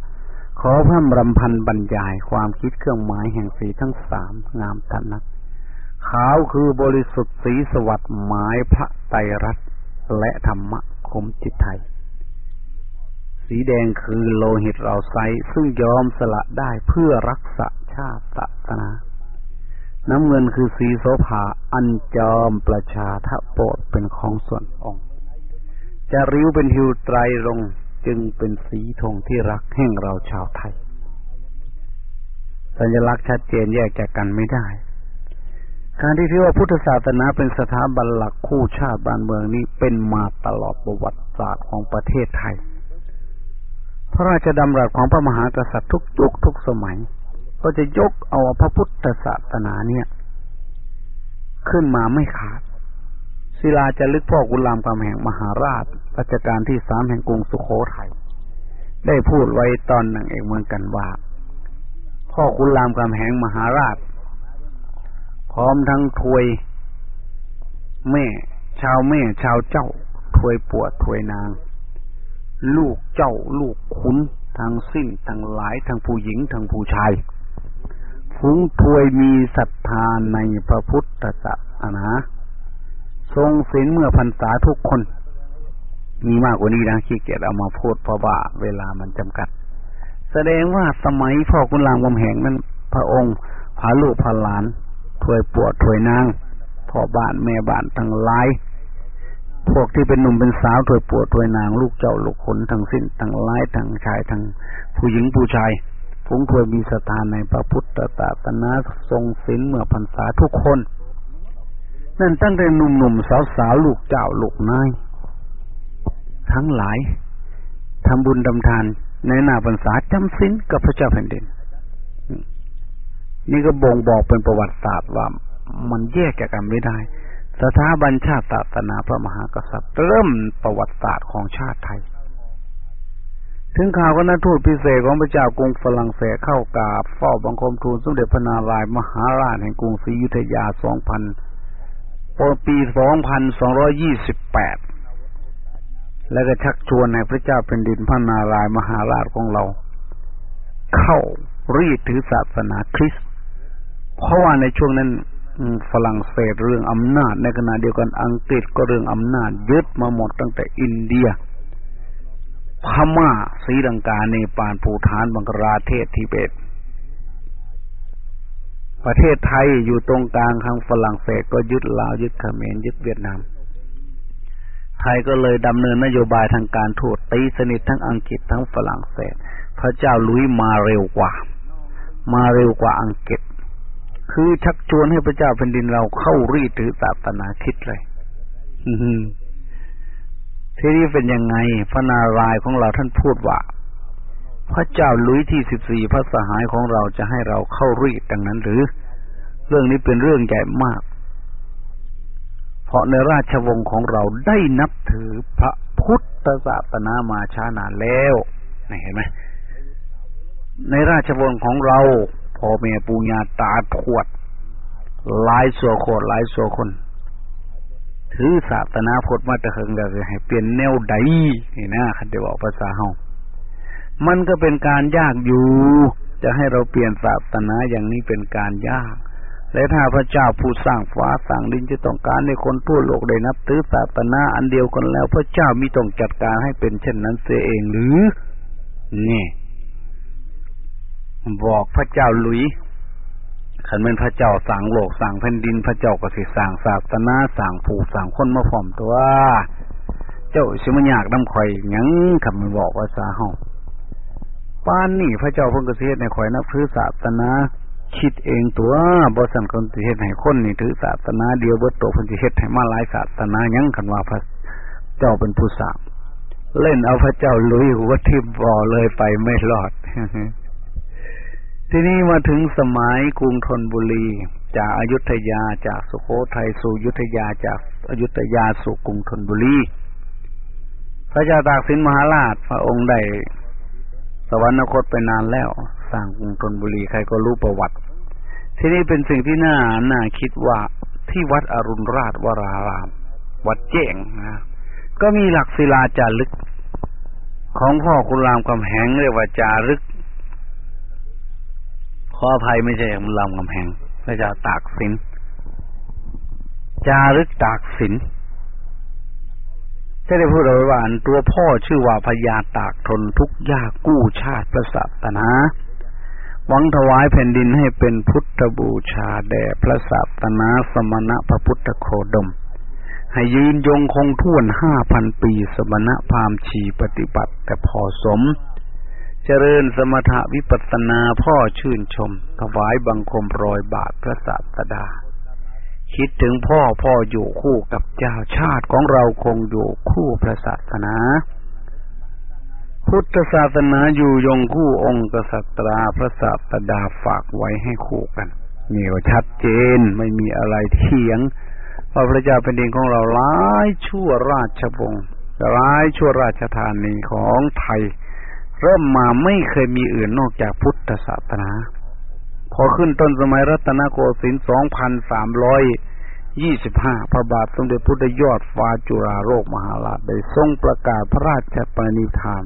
ขอพร่ำรำพันบรรยายความคิดเครื่องหมายแห่งสีทั้งสามงามทันนักขาวคือบริสุทธิ์สีสวัสดิ์หมายพระไตรรัตน์และธรรมะคมจิตไทย สีแดงคือโลหิตเราไซซึ่งยอมสละได้เพื่อรักษาชาติศาสนา น้ำเงินคือสีโสภาอันจอมประชาทะโปรดเป็นของส่วนองค์ จะริ้วเป็นหิวไตรรงจึงเป็นสีธงที่รักแห่งเราชาวไทย สัญลักษณ์ชัดเจนแยกจากกันไม่ได้ การที่ที่ว่าพุทธศาสนาเป็นสถาบันหลักคู่ชาติบ้านเมืองนี้เป็นมาตลอดประวัติศาสตร์ของประเทศไทย พระราชดำรัสของพระมหากษัตริย์ทุกยุคทุกสมัย ก็จะยกเอาพระพุทธศาสนาเนี่ย ขึ้นมาไม่ขาด ศิลาจะลึกพ่อกุลามคำแห่งมหาราชรัชกาลที่สามแห่งกรุงสุโขทัยได้พูดไว้ตอนหนึ่งเองเหมือนกันว่า พ่อกุลามคำแห่งมหาราช พร้อมทั้งถวย แม่ ชาวแม่ชาวเจ้าถวยปวดถวยนาง ลูกเจ้าลูกขุนทั้งสิ้นทั้งหลายทั้งผู้หญิงทั้งผู้ชายฟุ้งทวยมีศรัทธาในพระพุทธศาสนาทรงศีลเมื่อพรรษาทุกคน มีมากกว่านี้นะขี้เกียจเอามาพูดเพราะว่าเวลามันจำกัด แสดงว่าสมัยพ่อคุณลางวำแหงนั้น พระองค์พาลูกพาหลานถวยปวดถวยนางพ่อบ้านแม่บ้านทั้งหลาย พวกที่เป็นหนุ่มเป็นสาวถวยปวดถวยนางลูกเจ้าลูกขนทั้งสิ้นทั้งร้ายทั้งชายทั้งผู้หญิงผู้ชายผงถวยมีสถานในพระพุทธศาสนาทรงศีลเมื่อพรรษาทุกคน นั่นตั้งแต่หนุ่มหนุ่มสาวสาวลูกเจ้าลูกนายทั้งหลายทำบุญดำทาน ในหน้าพรรษาจำศีลกับพระเจ้าแผ่นดิน นี่ก็บ่งบอกเป็นประวัติศาสตร์ว่ามันแยกจากกันไม่ได้ สถาบันชาติศาสนาพระมหากษัตริย์ เริ่มประวัติศาสตร์ของชาติไทย ถึงข่าวก็นัทูตพิเศษของพระเจ้ากรุงฝรั่งเศสเข้ากราบเฝ้าบังคมทูลสมเด็จพระนารายมหาราชแห่งกรุงศรีอยุธยาสองพันปีสองพันสองร้อยี่สิบและก็ชักชวนให้พระเจ้าเป็นดินพระนารายมหาราชของเรา เข้ารีดถือศาสนาคริสต์เพราะว่าในช่วงนั้น ฝรั่งเศสเรื่องอำนาจ ในขณะเดียวกันอังกฤษก็เรื่องอำนาจยึดมาหมดตั้งแต่อินเดีย พม่าศรีลังกาเนปาลภูฐานบังกลาเทศทิเบต ประเทศไทยอยู่ตรงกลางทางฝรั่งเศสก็ยึดลาวยึดเขมรยึดเวียดนาม ไทยก็เลยดำเนินนโยบายทางการทูตตีสนิททั้งอังกฤษทั้งฝรั่งเศส พระเจ้าลุยมาเร็วกว่า มาเร็วกว่าอังกฤษ คือชักชวนให้พระเจ้าแผ่นดินเราเข้ารีดถือศาสนาคิดเลยทีนี้เป็นยังไง พระนารายของเราท่านพูดว่า พระเจ้าลุยที่สิบสี่พระสหายของเราจะให้เราเข้ารีดดังนั้นหรือ เรื่องนี้เป็นเรื่องใหญ่มาก เพราะในราชวงศ์ของเราได้นับถือพระพุทธศาสนามาช้านานแล้วเห็นไหมในราชวงศ์ของเรา พ่อแม่ปู่ย่าตาทวดหลายสัวโคตรหลายสัวคน ถือศาสนาพุทธมาตะเฮงก็คือให้เปลี่ยนแนวใดนี่นะคันเดียวบอกภาษาเฮามันก็เป็นการยากอยู่ จะให้เราเปลี่ยนศาสนาอย่างนี้เป็นการยาก และถ้าพระเจ้าผู้สร้างฟ้าสร้างดินจะต้องการให้คนทั่วโลกได้นับถือศาสนาอันเดียวกันแล้ว พระเจ้ามีต้องจัดการให้เป็นเช่นนั้นเสียเองหรือนี่ บอกพระเจ้าลุยขันเป็นพระเจ้าสั่งโลกสั่งแผ่นดิน พระเจ้าก็สิสั่งศาสนาสั่งผู้สั่งคนมาพร้อมตัว เจ้าชิมันยากน้ำข่อยยังคำมันบอกว่าสาห้องป้านนี่พระเจ้าพิ่งกเทศในข่อยนับถือศาสนาคิดเองตัวบริสันคนสิเฮ็ดให้คนนี่ถือศาสนาเดียวเบิดโตคนสิเฮ็ดให้มาหลายศาสนายังคันว่าพระเจ้าเป็นผู้สั่งเล่นเอาพระเจ้าลุยหัวทิ่มบ่อเลยไปไม่รอด ทีนี้มาถึงสมัยกรุงธนบุรี จากอายุทยาจากสุโขทัยสู่ยุทยาจากอายุทยาสู่กรุงธนบุรี พระเจ้าตากสินมหาราชพระองค์ได้สวรรคตไปนานแล้ว สร้างกรุงธนบุรีใครก็รู้ประวัติ ทีนี้เป็นสิ่งที่น่าน่าคิดว่าที่วัดอรุณราชวราราม วัดเจ้งนะก็มีหลักศิลาจารึก ของพ่อคุณรามคำแหงเรียกว่าจารึก ขออภัยไม่ใช่มันลำกำแพงพระเจ้าตากสินจารึกตากสินจะได้พูดเอาไว้ว่าตัวพ่อชื่อว่าพญาตากทนทุกยากกู้ชาติพระศาสนาหวังถวายแผ่นดินให้เป็นพุทธบูชาแด่พระศาสนาสมณะพระพุทธโคดม ให้ยืนยงคงท่วนห้าพันปีสมณะพามชีปฏิบัติ แต่พอสม เจริญสมถะวิปัสนาพ่อชื่นชม ถวายบังคมรอยบาทพระศาสดา คิดถึงพ่อพ่ออยู่คู่กับเจ้าชาติของเราคงอยู่คู่พระศาสนา พุทธศาสนาอยู่ยงคู่องค์กษัตราพระศาสดาฝากไว้ให้คู่กันเนี่ก็ชัดเจนไม่มีอะไรเถียงพระพระเจ้าเป็นดินของเราร้ายชั่วราชวงศ์ร้ายชั่วราชธานีของไทย เริ่มมาไม่เคยมีอื่นนอกจากพุทธศาสนา พอขึ้นต้นสมัยรัตนโกสินทร์สองพันสามร้อยยี่สิบห้าพระบาทสมเด็จพุทธยอดฟ้าจุฬาโลกมหาราชได้ทรงประกาศพระราชปณิธาน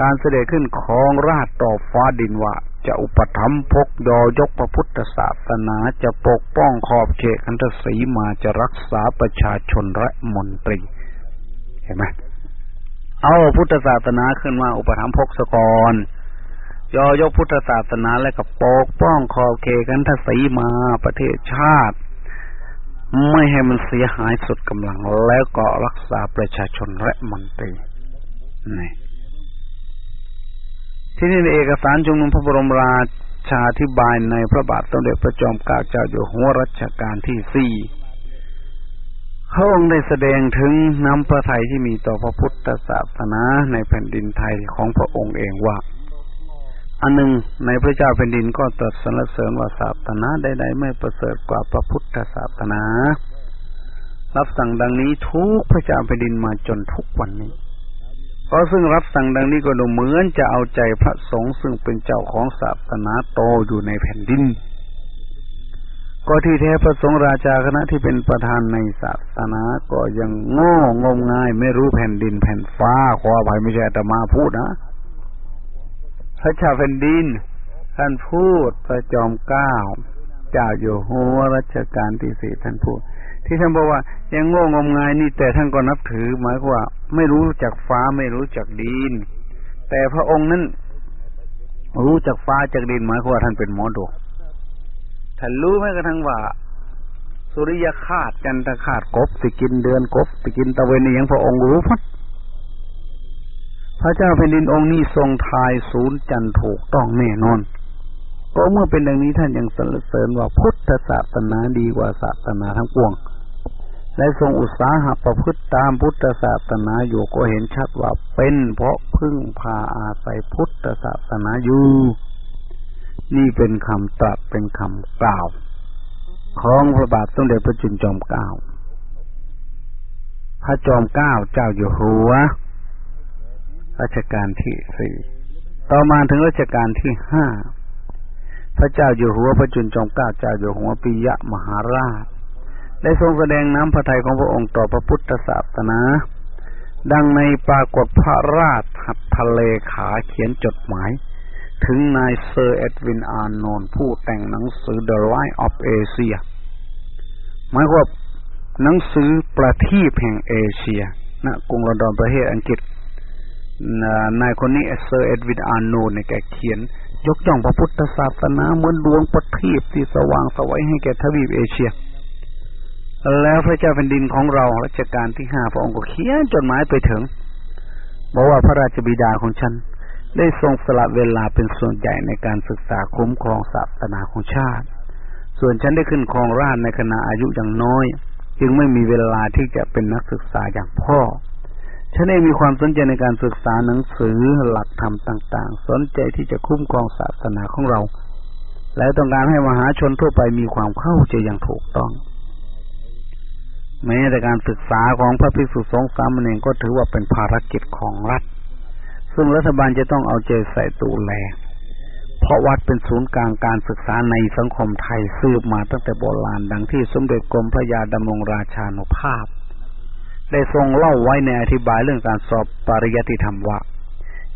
การเสด็จขึ้นของราชต่อฟ้าดินว่าจะอุปถัมภกยอยกพระพุทธศาสนาจะปกป้องขอบเขตคันธสีมาจะรักษาประชาชนและมนตรี เห็นไหม เอาพุทธศาสนาขึ้นมาอุปถัมภกสกรยอยกพุทธศาสนาและกับปกป้องคอเคกันทศีมาประเทศชาติ ไม่ให้มันเสียหายสุดกำลังแล้วก็รักษาประชาชนและมันตรีนี่ที่นี่ในเอกสารชุมนุมพระบรมราชาธิบายในพระบาทสมเด็จพระจอมเกล้าเจ้าอยู่หัวรัชกาลที่สี่ พระองค์ได้แสดงถึงน้ำพระทัยที่มีต่อพระพุทธศาสนาในแผ่นดินไทยของพระองค์เองว่า อันหนึ่งในพระเจ้าแผ่นดินก็ตรัสสรรเสริญว่าศาสนาใดๆไม่ประเสริฐกว่าพระพุทธศาสนา รับสั่งดังนี้ทุกพระเจ้าแผ่นดินมาจนทุกวันนี้เพราะซึ่งรับสั่งดังนี้ก็ดูเหมือนจะเอาใจพระสงฆ์ซึ่งเป็นเจ้าของศาสนาโตอยู่ในแผ่นดิน ก็ที่แท้พระสงฆ์ราชาคณะที่เป็นประธานในศาสนาก็ยังโง่งมงาย ไม่รู้แผ่นดินแผ่นฟ้าขออภัยไม่ใช่แต่มาพูดนะพระเจ้าแผ่นดินท่านพูดพระจอมเกล้าเจ้าอยู่หัวรัชกาลที่สี่ท่านพูด ที่ท่านบอกว่ายังโง่งมงายนี่แต่ท่านก็นับถือ หมายว่า ไม่รู้จักฟ้าไม่รู้จักดิน แต่พระองค์นั้นรู้จักฟ้าจากดินหมายว่าท่านเป็นหมอดู ท่านรู้ไหมกระทั่งว่า สุริยคาตจันทคาตกบสิกินเดือนกบสิกินตะเวนนี่ยังพระองค์รู้พัดพระเจ้าแผ่นดินองค์นี้ทรงทายศูนย์จันถูกต้องแน่นอน ก็เมื่อเป็นดังนี้ท่านยังสรรเสริญว่าพุทธศาสนาดีกว่าศาสนาทั้งปวง และทรงอุตสาหะประพฤติตามพุทธศาสนาอยู่ก็เห็นชัดว่าเป็นเพราะพึ่งพาอาศัยพุทธศาสนาอยู่ นี่เป็นคำตรัสเป็นคำกล่าว ของพระบาทสมเด็จพระจุลจอมเกล้าพระจอมเกล้าเจ้าอยู่หัวรัชกาลที่สี่ต่อมาถึงรัชกาลที่ห้าพระเจ้าอยู่หัวพระจุลจอมเกล้าเจ้าอยู่หัวปิยะมหาราชได้ทรงแสดงน้ำพระทัยของพระองค์ต่อพระพุทธศาสนา ดังในปรากฏพระราชหัตทะเลขาเขียนจดหมาย ถึงนายเซอร์เอ็ดวินอานนนผู้แต่งหนังสือ The Light of Asia หมายคว่าหนังสือประทีปแห่งเอเชียณกรุงลอนดอนประเทศอังกฤษนายคนนี้เซอร์เอ็ดวินอานโนนในแกเขียน ยกย่องพระพุทธศาสนาเหมือนดวงประทีปที่สว่างสวัยให้แก่ทวีปเอเชีย แล้วพระเจ้าแผ่นดินของเรารัชกาลที่ห้าพระองค์ก็เขียนจดหมายไปถึงบอกว่าพระราชบิดาของฉัน ได้ทรงสละเวลาเป็นส่วนใหญ่ในการศึกษาคุ้มครองศาสนาของชาติ ส่วนฉันได้ขึ้นครองราชในขณะอายุอย่างน้อย จึงไม่มีเวลาที่จะเป็นนักศึกษาอย่างพ่อ ฉันเองมีความสนใจในการศึกษาหนังสือหลักธรรมต่าง ๆ สนใจที่จะคุ้มครองศาสนาของเรา และต้องการให้มหาชนทั่วไปมีความเข้าใจอย่างถูกต้อง แม้แต่การศึกษาของพระภิกษุสงฆ์สามเณรก็ถือว่าเป็นภารกิจของรัฐ ซึ่งรัฐบาลจะต้องเอาใจใส่ดูแล เพราะวัดเป็นศูนย์กลางการศึกษาในสังคมไทยสืบมาตั้งแต่โบราณ ดังที่สมเด็จกรมพระยาดำรงราชานุภาพ ได้ทรงเล่าไว้ในอธิบายเรื่องการสอบปริยัติธรรมว่า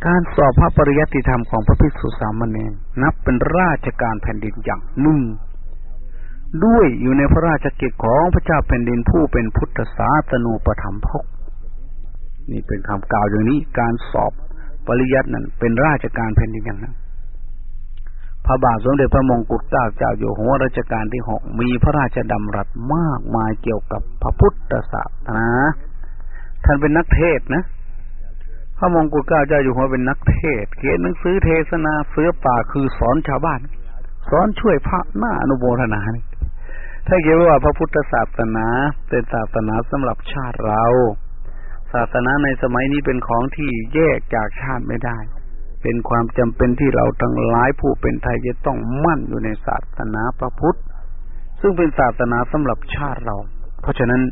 การสอบพระปริยัติธรรมของพระภิกษุสามเณรนับเป็นราชการแผ่นดินอย่างนุ่งด้วยอยู่ในพระราชกิจของพระเจ้าแผ่นดินผู้เป็นพุทธศาสนูปธรรมพกนี่เป็นคำกล่าวอย่างนี้การสอบ ปริยัตินั้นเป็นราชการแผ่นดินอย่างนั้นพระบาทสมเด็จพระมงกุฎเกล้าเจ้าอยู่หัวรัชกาลที่หกมีพระราชดำรัสมากมายเกี่ยวกับพระพุทธศาสนา ท่านเป็นนักเทศนะ พระมงกุฎเกล้าเจ้าอยู่หัวเป็นนักเทศ เขียนหนังสือเทศนาเสือป่าคือสอนชาวบ้าน สอนช่วยพระหน้าอนุโมทนาถ้าเขียนว่าพระพุทธศาสนาเป็นศาสนาสำหรับชาติเราาสนาในสมัยนี้เป็นของที่แยกจากชาติไม่ได้ เป็นความจำเป็นที่เราทั้งหลายผู้เป็นไทยจะต้องมั่นอยู่ในศาสนาพระพุทธ ซึ่งเป็นศาสนาสำหรับชาติเรา เพราะฉะนั้น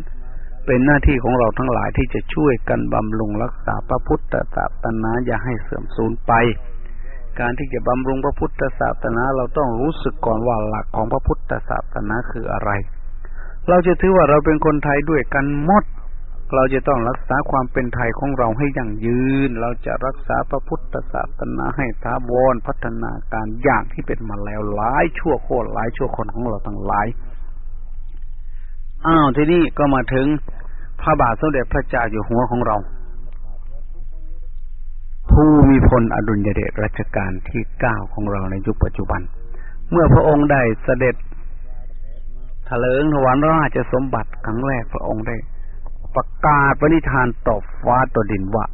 เป็นหน้าที่ของเราทั้งหลายที่จะช่วยกันบำรุงรักษาพระพุทธศาสนาอย่าให้เสื่อมสูญไป การที่จะบำรุงพระพุทธศาสนาเราต้องรู้สึกก่อนว่าหลักของพระพุทธศาสนาคืออะไร เราจะถือว่าเราเป็นคนไทยด้วยกันหมด เราจะต้องรักษาความเป็นไทยของเราให้ยั่งยืน เราจะรักษาพระพุทธศาสนาให้ท้าวรพัฒนาการอย่างที่เป็นมาแล้วหลายชั่วโคตรหลายชั่วคนของเราทั้งหลาย อ้าวทีนี้ก็มาถึงพระบาทสมเด็จพระเจ้าอยู่หัวของเรา ผู้มีพลอดุลยเดชรัชกาลที่เก้าของเราในยุคปัจจุบัน เมื่อพระองค์ได้เสด็จถลิงถวารราชสมบัติครั้งแรกพระองค์ได้ ประกาศปณิธานต่อฟ้าต่อดินว่า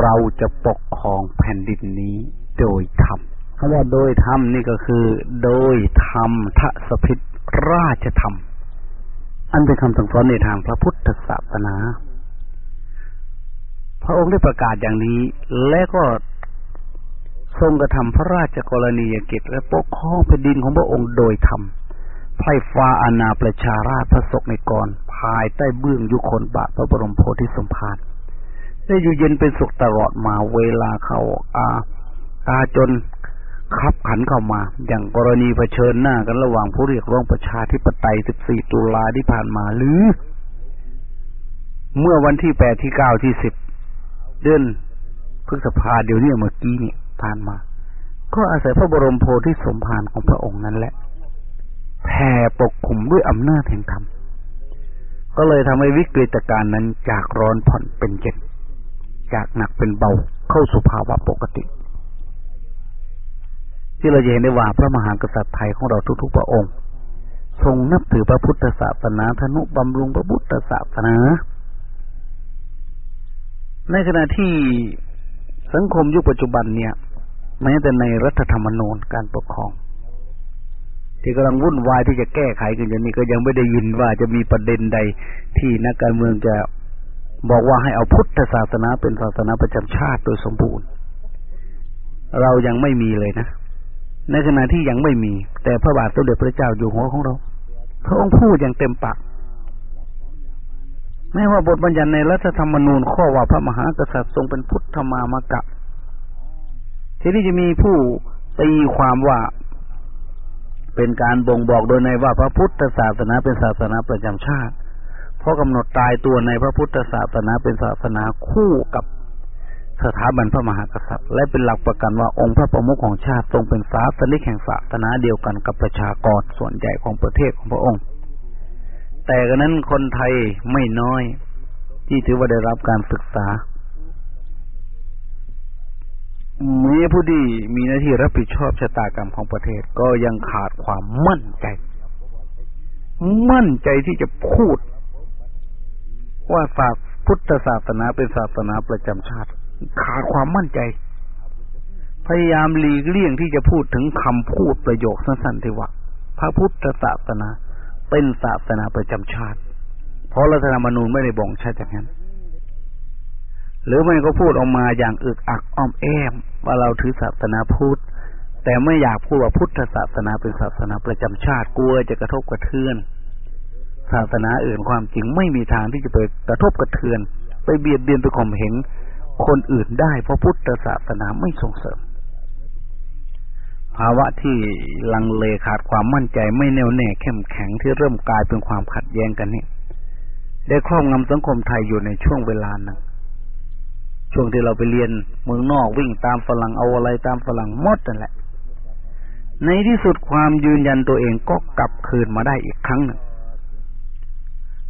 เราจะปกครองแผ่นดินนี้โดยธรรมคำว่าโดยธรรมนี่ก็คือ โดยธรรมทศพิษราชธรรม อันเป็นคำสั่งสอนในทางพระพุทธศาสนา พระองค์ได้ประกาศอย่างนี้ และก็ทรงกระทำพระราชกรณียกิจและปกครองแผ่นดินของพระองค์โดยธรรมไพร่ฟ้าอาณาประชาราชพระศกในกร ภายใต้เบื้องยุคนบาทพระบรมโพธิสมภารได้อยู่เย็นเป็นสุขตลอดมาเวลาเขาอาอาจนขับขันเข้ามา อย่างกรณีเผชิญหน้ากันระหว่างผู้เรียกร้องประชาธิปไตย 14 ตุลาที่ผ่านมาหรือ เมื่อวันที่ 8 ที่ 9 ที่ 10 เดือนพฤษภาเดี๋ยวนี้เมื่อกี้นี่ผ่านมา ก็อาศัยพระบรมโพธิสมภารของพระองค์นั้นแหละแผ่ปกคลุมด้วยอำนาจแห่งธรรม ก็เลยทำให้วิกฤตการณ์นั้นจากร้อนผ่อนเป็นเย็น จากหนักเป็นเบาเข้าสู่ภาวะปกติ ที่เราเห็นได้ว่าพระมหากษัตริย์ไทยของเราทุกๆพระองค์ ทรงนับถือพระพุทธศาสนาธนุบำรุงพระพุทธศาสนา ในขณะที่สังคมยุคปัจจุบันเนี่ย แม้แต่ในรัฐธรรมนูญการปกครอง ที่กำลังวุ่นวายที่จะแก้ไขกันอย่างนี้ก็ยังไม่ได้ยินว่าจะมีประเด็นใดที่นักการเมืองจะบอกว่าให้เอาพุทธศาสนาเป็นศาสนาประจำชาติโดยสมบูรณ์ เรายังไม่มีเลยนะ ในขณะที่ยังไม่มี แต่พระบาทสมเด็จพระเจ้าอยู่หัวของเรา พระองค์พูดอย่างเต็มปากไม่ว่าบทบัญญัติในรัฐธรรมนูญข้อว่าพระมหากษัตริย์ทรงเป็นพุทธมามกะ ทีนี้จะมีผู้ตีความว่า เป็นการบ่งบอกโดยในว่าพระพุทธศาสนาเป็นศาสนาประจำชาติ เพราะกำหนดตายตัวในพระพุทธศาสนาเป็นศาสนาคู่กับสถาบันพระมหากษัตริย์ และเป็นหลักประกันว่าองค์พระประมุขของชาติทรงเป็นศาสนิกแห่งศาสนาเดียวกันกับประชากรส่วนใหญ่ของประเทศของพระองค์ แต่กระนั้นคนไทยไม่น้อย ที่ถือว่าได้รับการศึกษา มีผู้ที่มีหน้าที่รับผิดชอบชะตากรรมของประเทศก็ยังขาดความมั่นใจ มั่นใจที่จะพูด ว่าศาสพุทธศาสนาเป็นศาสนาประจำชาติ ขาดความมั่นใจ พยายามหลีกเลี่ยงที่จะพูดถึงคำพูดประโยคสั้นๆที่ว่าพระพุทธศาสนาเป็นศาสนาประจำชาติ เพราะรัฐธรรมนูญไม่ได้บ่งชัดอย่างนั้น หรือไม่ก็พูดออกมาอย่างอึกอักอ้อมแอม ว่าเราถือศาสนาพุทธแต่ไม่อยากพูดว่าพุทธศาสนาเป็นศาสนาประจำชาติกลัวจะกระทบกระเทือน ศาสนาอื่นความจริงไม่มีทางที่จะไปกระทบกระเทือน ไปเบียดเบียนไปข่มเหงคนอื่นได้เพราะพุทธศาสนาไม่ส่งเสริม ภาวะที่ลังเลขาดความมั่นใจไม่แน่วแน่เข้มแข็งที่เริ่มกลายเป็นความขัดแย้งกันนี่ได้ครอบงำสังคมไทยอยู่ในช่วงเวลานั้น ช่วงที่เราไปเรียนเมืองนอกวิ่งตามฝรั่งเอาอะไรตามฝรั่งหมดนั่นแหละ ในที่สุดความยืนยันตัวเองก็กลับคืนมาได้อีกครั้งหนึ่ง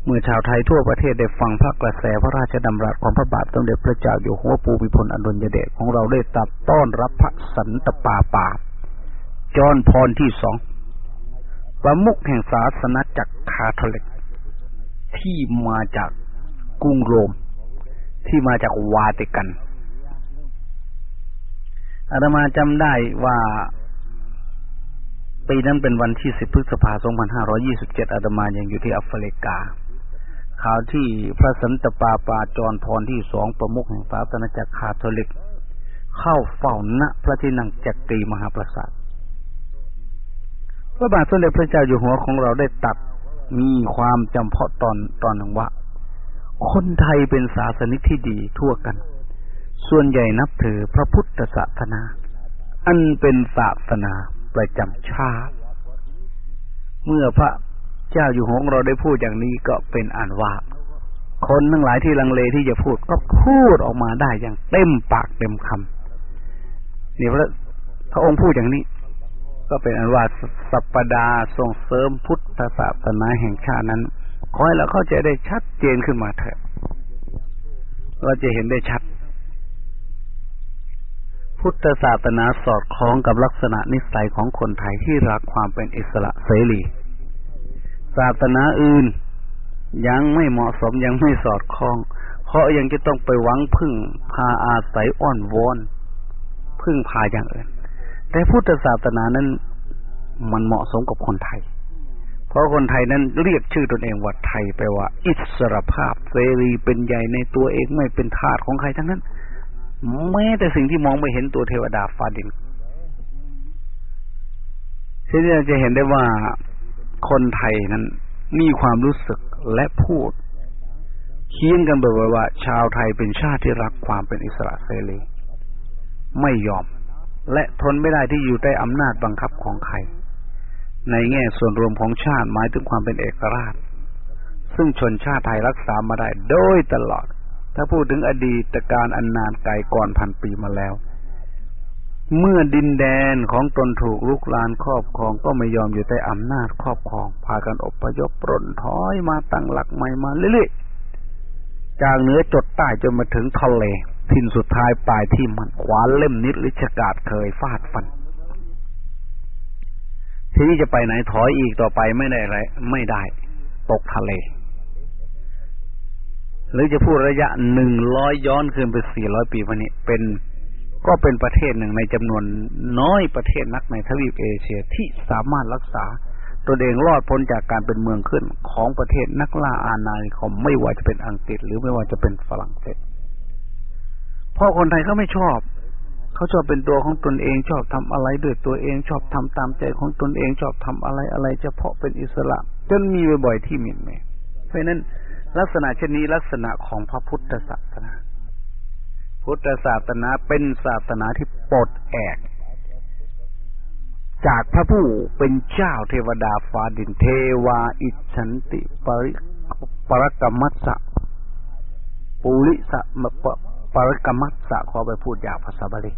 เมื่อชาวไทยทั่วประเทศได้ฟังพระกระแสพระราชดำรัสของพระบาทสมเด็จพระเจ้าอยู่หัวปูมิพลอดุลยเดชของเราได้ตัดต้อนรับพระสันตปาปาจอนพรที่สองประมุขแห่งศาสนาจักรคาทอลิกที่มาจากกรุงโรม ที่มาจากวาติกันอาตมาจำได้ว่าปีนั้นเป็นวันที่สิบพฤษภาคม 2527 อาตมายังอยู่ที่แอฟริกา ข่าวที่พระสันตปาปาจรพรที่สองประมุขแห่งศาสนาจักรคาทอลิก เข้าเฝ้าณพระที่นั่งจักรีมหาปราสาท พระบาทสมเด็จพระเจ้าอยู่หัวของเราได้ตัดมีความจำเพาะตอนตอนหนึ่งว่า คนไทยเป็นศาสนิกที่ดีทั่วกัน ส่วนใหญ่นับถือพระพุทธศาสนา อันเป็นศาสนาประจำชาติ เมื่อพระเจ้าอยู่หงเราได้พูดอย่างนี้ก็เป็นอันว่าคนทั้งหลายที่ลังเลที่จะพูดก็พูดออกมาได้อย่างเต็มปากเต็มคำนี่พระพระองค์พูดอย่างนี้ ก็เป็นอันว่าสัปปดาส่งเสริมพุทธศาสนาแห่งชาตินั้น ขอให้เราเข้าใจได้ชัดเจนขึ้นมาเถอะ เราจะเห็นได้ชัด พุทธศาสนาสอดคล้องกับลักษณะนิสัยของคนไทยที่รักความเป็นอิสระเสรี ศาสนาอื่นยังไม่เหมาะสมยังไม่สอดคล้อง เพราะยังจะต้องไปหวังพึ่งพาอาศัยอ้อนวอนพึ่งพาอย่างอื่น แต่พุทธศาสนานั้นมันเหมาะสมกับคนไทย เพราะคนไทยนั้นเรียกชื่อตนเองว่าไทยแปว่า อิสรภาพเสรีเป็นใหญ่ในตัวเองไม่เป็นทาสของใครทั้งนั้น แม้แต่สิ่งที่มองไม่เห็นตัวเทวดาฟ้าดินที่นี่จะเห็นได้ว่าคนไทยนั้นมีความรู้สึกและพูดเคียงกันบ่อยๆว่า ชาวไทยเป็นชาติที่รักความเป็นอิสระเสรีไม่ยอม และทนไม่ได้ที่อยู่ใต้อำนาจบังคับของใคร ในแง่ส่วนรวมของชาติหมายถึงความเป็นเอกราช ซึ่งชนชาติไทยรักษามาได้โดยตลอด ถ้าพูดถึงอดีตการอันนานไกลก่อนพันปีมาแล้ว เมื่อดินแดนของตนถูกลุกลานครอบครองก็ไม่ยอมอยู่ใต้อำนาจครอบครอง พากันอพยพปรนถอยมาตั้งหลักใหม่มาเรื่อยๆจากเหนือจดใต้จนมาถึงทะเล ทิ้นสุดท้ายปลายที่มันขวานเล่มนิดลิชกาดเคยฟาดฟัน ทีนี้จะไปไหนถอยอีกต่อไปไม่ได้ไรไม่ได้ ตกทะเล หรือจะพูดระยะหนึ่งร้อยย้อนขึ้นไปสี่ร้อยปีวันนี้เป็นก็เป็นประเทศหนึ่งในจำนวนน้อยประเทศนักในทวีปเอเชียที่สามารถรักษาตัวเองรอดพ้นจากการเป็นเมืองขึ้นของประเทศนักล่าอาณานิคมไม่ว่าจะเป็นอังกฤษ หรือไม่ว่าจะเป็นฝรั่งเศสเพราะคนไทยเขาไม่ชอบ เขาชอบเป็นตัวของตนเองชอบทำอะไรด้วยตัวเองชอบทำตามใจของตนเองชอบทำอะไรอะไรเฉพาะเป็นอิสระจนมีบ่อยๆที่หมิ่นเมเพราะนั้นลักษณะเช่นนี้ลักษณะของพระพุทธศาสนา พุทธศาสนาเป็นศาสนาที่ปลดแอก จากพระผู้เป็นเจ้าเทวดาฟ้าดินเทวาอิชันติปริปรกรรมัสสะปุริสะมป ปรกมัสสะขอไปพูดอย่างภาษาบาลี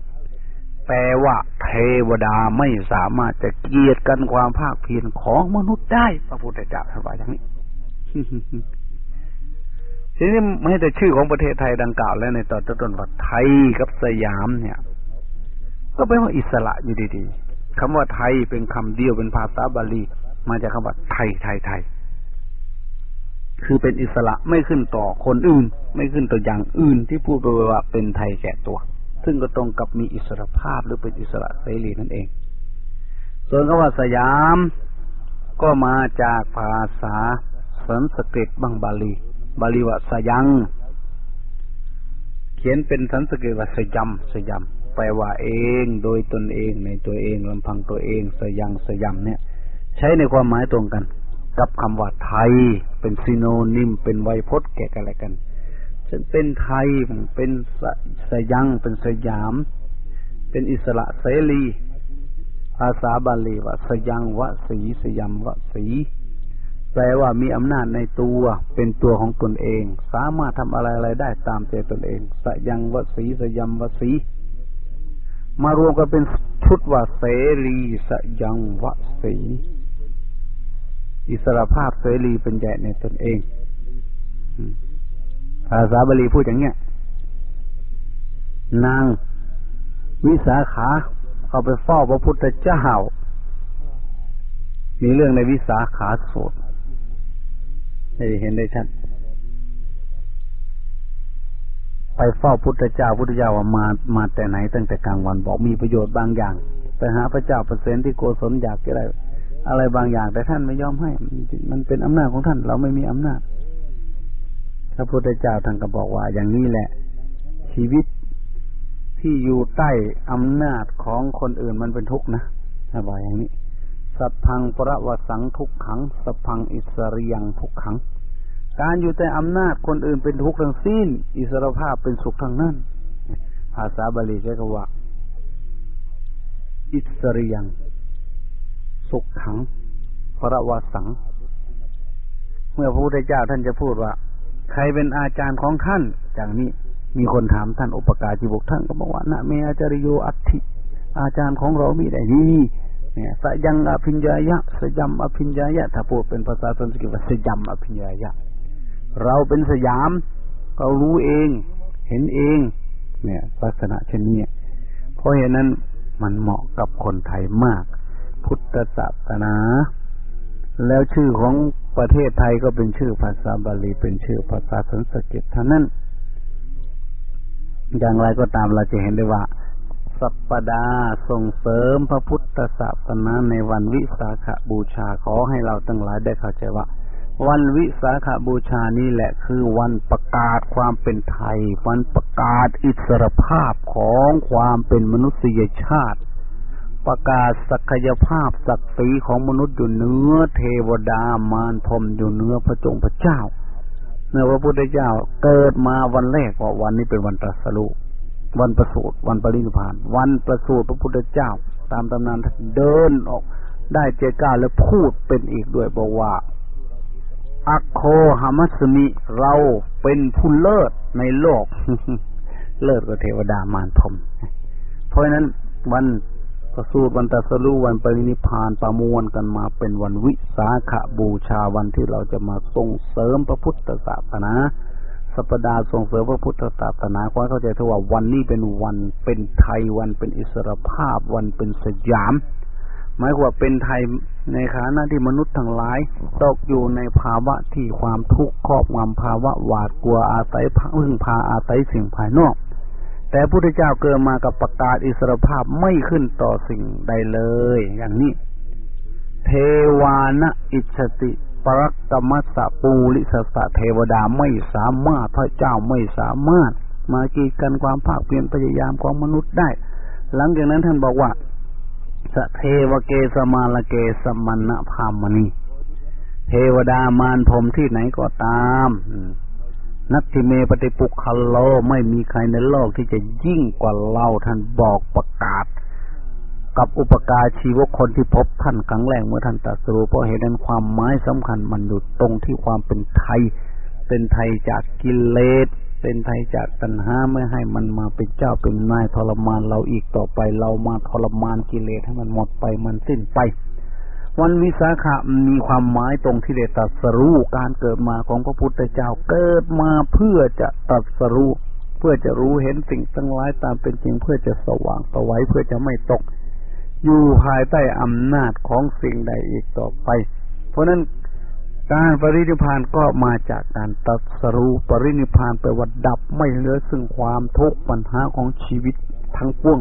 แปลว่าเทวดาไม่สามารถจะเกียดกันความภาคเพียรของมนุษย์ได้พระพุทธเจ้าท่านว่าอย่างนี้ทีนี้ไม่แต่ชื่อของประเทศไทยดังกล่าวแล้วในตอนต้นว่าไทยกับสยามเนี่ย ก็เป็นว่าอิสระอยู่ดีๆคำว่าไทยเป็นคำเดียวเป็นภาษาบาลี มาจากคำว่าไทยไทยไทย คือเป็นอิสระไม่ขึ้นต่อคนอื่น ไม่ขึ้นต่ออย่างอื่นที่พูดไปว่าเป็นไทยแก่ตัว ซึ่งก็ตรงกับมีอิสระภาพหรือเป็นอิสระเสรีนั่นเอง ส่วนคำว่าสยามก็มาจากภาษาสันสกฤตบังบาลี บาลีว่าสยัง เขียนเป็นสันสกฤตว่าสยามสยามแปลว่าเองโดยตนเองในตัวเองลำพังตัวเองสยังสยามเนี่ย ใช้ในความหมายตรงกัน กับคำว่าไทย เป็นซีโนนิม เป็นไวยพจน์แก่กันอะไรกันฉันเป็นไทยเป็นสสยัง เป็นสยาม เป็นอิสระเสรีภาษาบาลีว่าสยังวะสีสยามวะสี แปลว่ามีอำนาจในตัว เป็นตัวของตนเอง สามารถทำอะไรอะไรได้ตามใจตนเอง สยังวะสีสยามวะสี มารวมกันเป็นชุดว่าเสรี สยังวะสี อิสรภาพเสรีเป็นใหญ่ในตนเองภาษาบาลีพูดอย่างเนี้ยนางวิสาขาเข้าไปเฝ้าพระพุทธเจ้า มีเรื่องในวิสาขาโสดได้เห็นได้ชัดไปเฝ้าพุทธเจ้าพุทธเจ้าว่ามามาแต่ไหนตั้งแต่กลางวันบอกมีประโยชน์บางอย่างไปหาพระเจ้าเปอร์เซนที่โกศลอยากอะไร อะไรบางอย่างแต่ท่านไม่ยอมให้ มันเป็นอำนาจของท่าน เราไม่มีอำนาจ พระพุทธเจ้าท่านก็บอกว่า อย่างนี้แหละ ชีวิตที่อยู่ใต้อำนาจของคนอื่นมันเป็นทุกข์นะถ้าบอกอย่างนี้ สัพพังประวสังทุกขัง สัพพังอิสริยังทุกขัง การอยู่ใต้อำนาจคนอื่นเป็นทุกข์ทั้งสิ้น อิสรภาพเป็นสุขทั้งนั้น ภาษาบาลีใช้คำว่า อิสริยัง สุขขังพระวสัง เมื่อพระพุทธเจ้าท่านจะพูดว่า ใครเป็นอาจารย์ของท่านอย่างนี้มีคนถามท่านอุปการจิบุกท่านก็บอกว่านะเมอาจาริโยอัติอาจารย์ของเรามีแต่นี้เนี่ยสยังอภิญญายะสยามอภิญญายะถ้าพูดเป็นภาษาสันสกฤตว่าสยามอภิญญายะ เราเป็นสยามเรารู้เอง เห็นเอง เนี่ย ลักษณะเช่นนี้เพราะเหตุนั้นมันเหมาะกับคนไทยมาก พุทธศาสนา แล้วชื่อของประเทศไทยก็เป็นชื่อภาษาบาลีเป็นชื่อภาษาสันสกฤตเท่านั้น อย่างไรก็ตามเราจะเห็นได้ว่า สัปปดาส่งเสริมพระพุทธศาสนาในวันวิสาขบูชาขอให้เราทั้งหลายได้เข้าใจว่า วันวิสาขบูชานี้แหละคือวันประกาศความเป็นไทย วันประกาศอิสรภาพของความเป็นมนุษยชาติ ประกาศศักยภาพศักดิ์ศรีของมนุษย์อยู่เนื้อเทวดามารพรมอยู่เนื้อพระจงพระเจ้าเนื้อพระพุทธเจ้าเกิดมาวันแรกว่าวันนี้เป็นวันตรัสรู้วันประสูติวันปรินิพาน วันประสูติพระพุทธเจ้า ตามตำนานเดินออก ได้เจก้าแล้วพูดเป็นอีกด้วยบอกว่าอัคโคหามัสมิเราเป็นผู้เลิศในโลก เลิศกว่าเทวดามารพรมเพราะฉะนั้นวัน ประสูติวันตรัสรู้วันปรินิพานประมวลกันมาเป็นวันวิสาขบูชาวันที่เราจะมาส่งเสริมพระพุทธศาสนาสัปดาห์ส่งเสริมพระพุทธศาสนาขอเข้าใจเถอะว่าวันนี้เป็นวันเป็นไทยวันเป็นอิสรภาพวันเป็นสยาม หมายว่าเป็นไทยในฐานะที่มนุษย์ทั้งหลายตกอยู่ในภาวะที่ความทุกข์ครอบงำภาวะหวาดกลัวอาศัยพึ่งพาอาศัยสิ่งภายนอก แต่พุทธเจ้าเกิดมากับประกาศอิสรภาพไม่ขึ้นต่อสิ่งใดเลย อย่างนี้ เทวานะอิสติปรักตมัสสะปูลิสสะเทวดาไม่สามารถพระเจ้าไม่สามารถ มากีดกันความภาคเพียรพยายามของมนุษย์ได้ หลังจากนั้นท่านบอกว่าสเทวเกสมาลเกสมันนะพามณีเทวดามารพรมที่ไหนก็ตาม นัตติเมปฏิปุคัลโลไม่มีใครในโลกที่จะยิ่งกว่าเราท่านบอกประกาศ กับอุปการชีวคนที่พบท่านครั้งแรกเมื่อท่านตรัสรู้เพราะเหตุนั้นความหมายสำคัญมันอยู่ตรงที่ความเป็นไทย เป็นไทยจากกิเลสเป็นไทยจากตัณหาไม่ให้มันมาเป็นเจ้าเป็นนายทรมานเราอีกต่อไป เรามาทรมานกิเลสให้มันหมดไปมันสิ้นไป วันวิสาขะมีความหมายตรงที่ได้ตัดสรู้การเกิดมาของพระพุทธเจ้าเกิดมาเพื่อจะตัดสรู้เพื่อจะรู้เห็นสิ่งทั้งหลายตามเป็นจริงเพื่อจะสว่างสวัยเพื่อจะไม่ตก อยู่ภายใต้อำนาจของสิ่งใดอีกต่อไป เพราะนั้นการปรินิพานก็มาจากการตัดสรู้ปรินิพานไปวัดดับไม่เหลือซึ่งความทุกข์ปัญหาของชีวิตทั้งปวง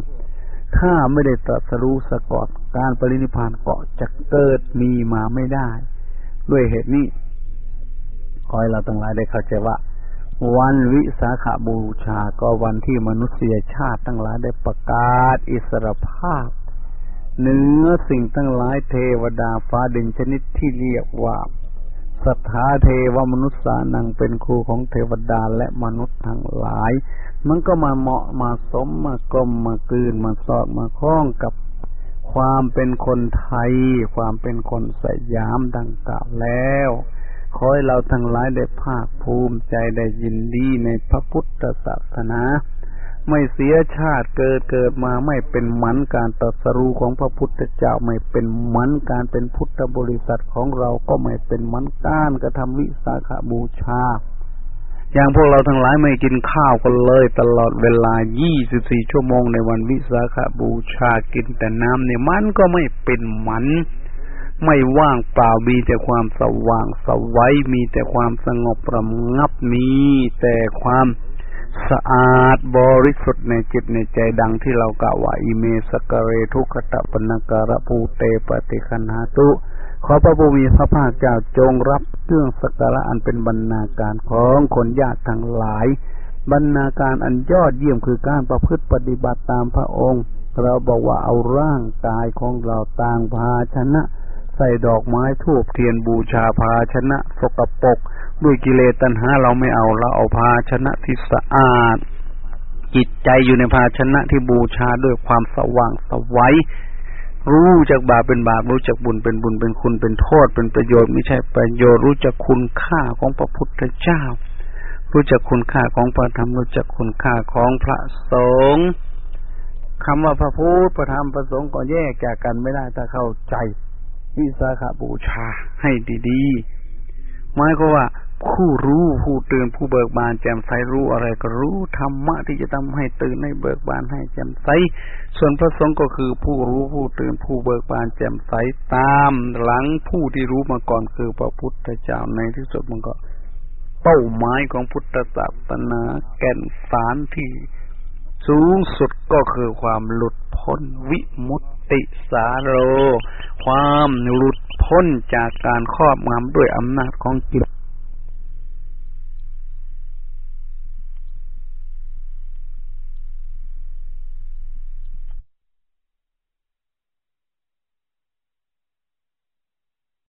ถ้าไม่ได้ตรัสรู้สะกด การปรินิพานก็จะเกิดมีมาไม่ได้ ด้วยเหตุนี้ขอให้เราทั้งหลายได้เข้าใจว่า วันวิสาขาบูชาก็วันที่มนุษยชาติทั้งหลายได้ประกาศอิสรภาพเนื้อสิ่งทั้งหลายเทวดาฟ้าดินชนิดที่เรียกว่าสัทธาเทวมนุษย์สานังเป็นครูของเทวดาและมนุษย์ทั้งหลาย มันก็มาเหมาะมาสมมากลมมากลืนมาสอดมาคล้องกับ ความเป็นคนไทย ความเป็นคนสยามดังกล่าวแล้วขอให้เราทั้งหลายได้ภาคภูมิใจได้ยินดีในพระพุทธศาสนา ไม่เสียชาติเกิดเกิดมาไม่เป็นหมันการตัดสรู้ของพระพุทธเจ้าไม่เป็นหมันการเป็นพุทธบริษัทของเราก็ไม่เป็นหมันการกระทำวิสาขบูชา อย่างพวกเราทั้งหลายไม่กินข้าวกันเลยตลอดเวลา 24 ชั่วโมงในวันวิสาขบูชากินแต่น้ำเนี่ยมันก็ไม่เป็นมัน ไม่ว่างเปล่ามีแต่ความสว่างสวัยมีแต่ความสงบประงับมีแต่ความสะอาดบริสุทธิ์ในจิตในใจดังที่เรากล่าวว่าอิเมสกเรทุกขตะปนการะภูเตปฏิคันหาตุ ขอพระบุมีพระภาคเจ้าจงรับเครื่องสักการะอันเป็นบรรณาการของคนญาติทั้งหลาย บรรณาการอันยอดเยี่ยมคือการประพฤติปฏิบัติตามพระองค์ เราบอกว่าเอาร่างกายของเราต่างภาชนะ ใส่ดอกไม้ทูบเทียนบูชาภาชนะสกปรกด้วยกิเลสตัณหาเราไม่เอาเราเอาภาชนะที่สะอาดจิตใจอยู่ในภาชนะที่บูชาด้วยความสว่างสวัย รู้จักบาปเป็นบาป รู้จักบุญเป็นบุญเป็นคุณเป็นโทษ เป็นประโยชน์ไม่ใช่ประโยชน์รู้จักคุณค่าของพระพุทธเจ้า รู้จักคุณค่าของพระธรรมรู้จักคุณค่าของพระสงฆ์คำว่าพระพุทธพระธรรมพระสงฆ์ก็แยกจากกันไม่ได้ถ้าเข้าใจวิสาขาบูชาให้ดีๆหมายก็ว่า ผู้รู้ผู้ตื่นผู้เบิกบานแจ่มใสรู้อะไรก็รู้ธรรมะที่จะทำให้ตื่นให้เบิกบานให้แจ่มใส ส่วนพระสงฆ์ก็คือผู้รู้ผู้ตื่นผู้เบิกบานแจ่มใสตามหลังผู้ที่รู้มาก่อนคือพระพุทธเจ้าในที่สุดมันก็ เป้าหมายของพุทธศาสนาแก่นสารที่สูงสุดก็คือความหลุดพ้นวิมุตติสาโร ความหลุดพ้นจากการครอบงำด้วยอำนาจของจิต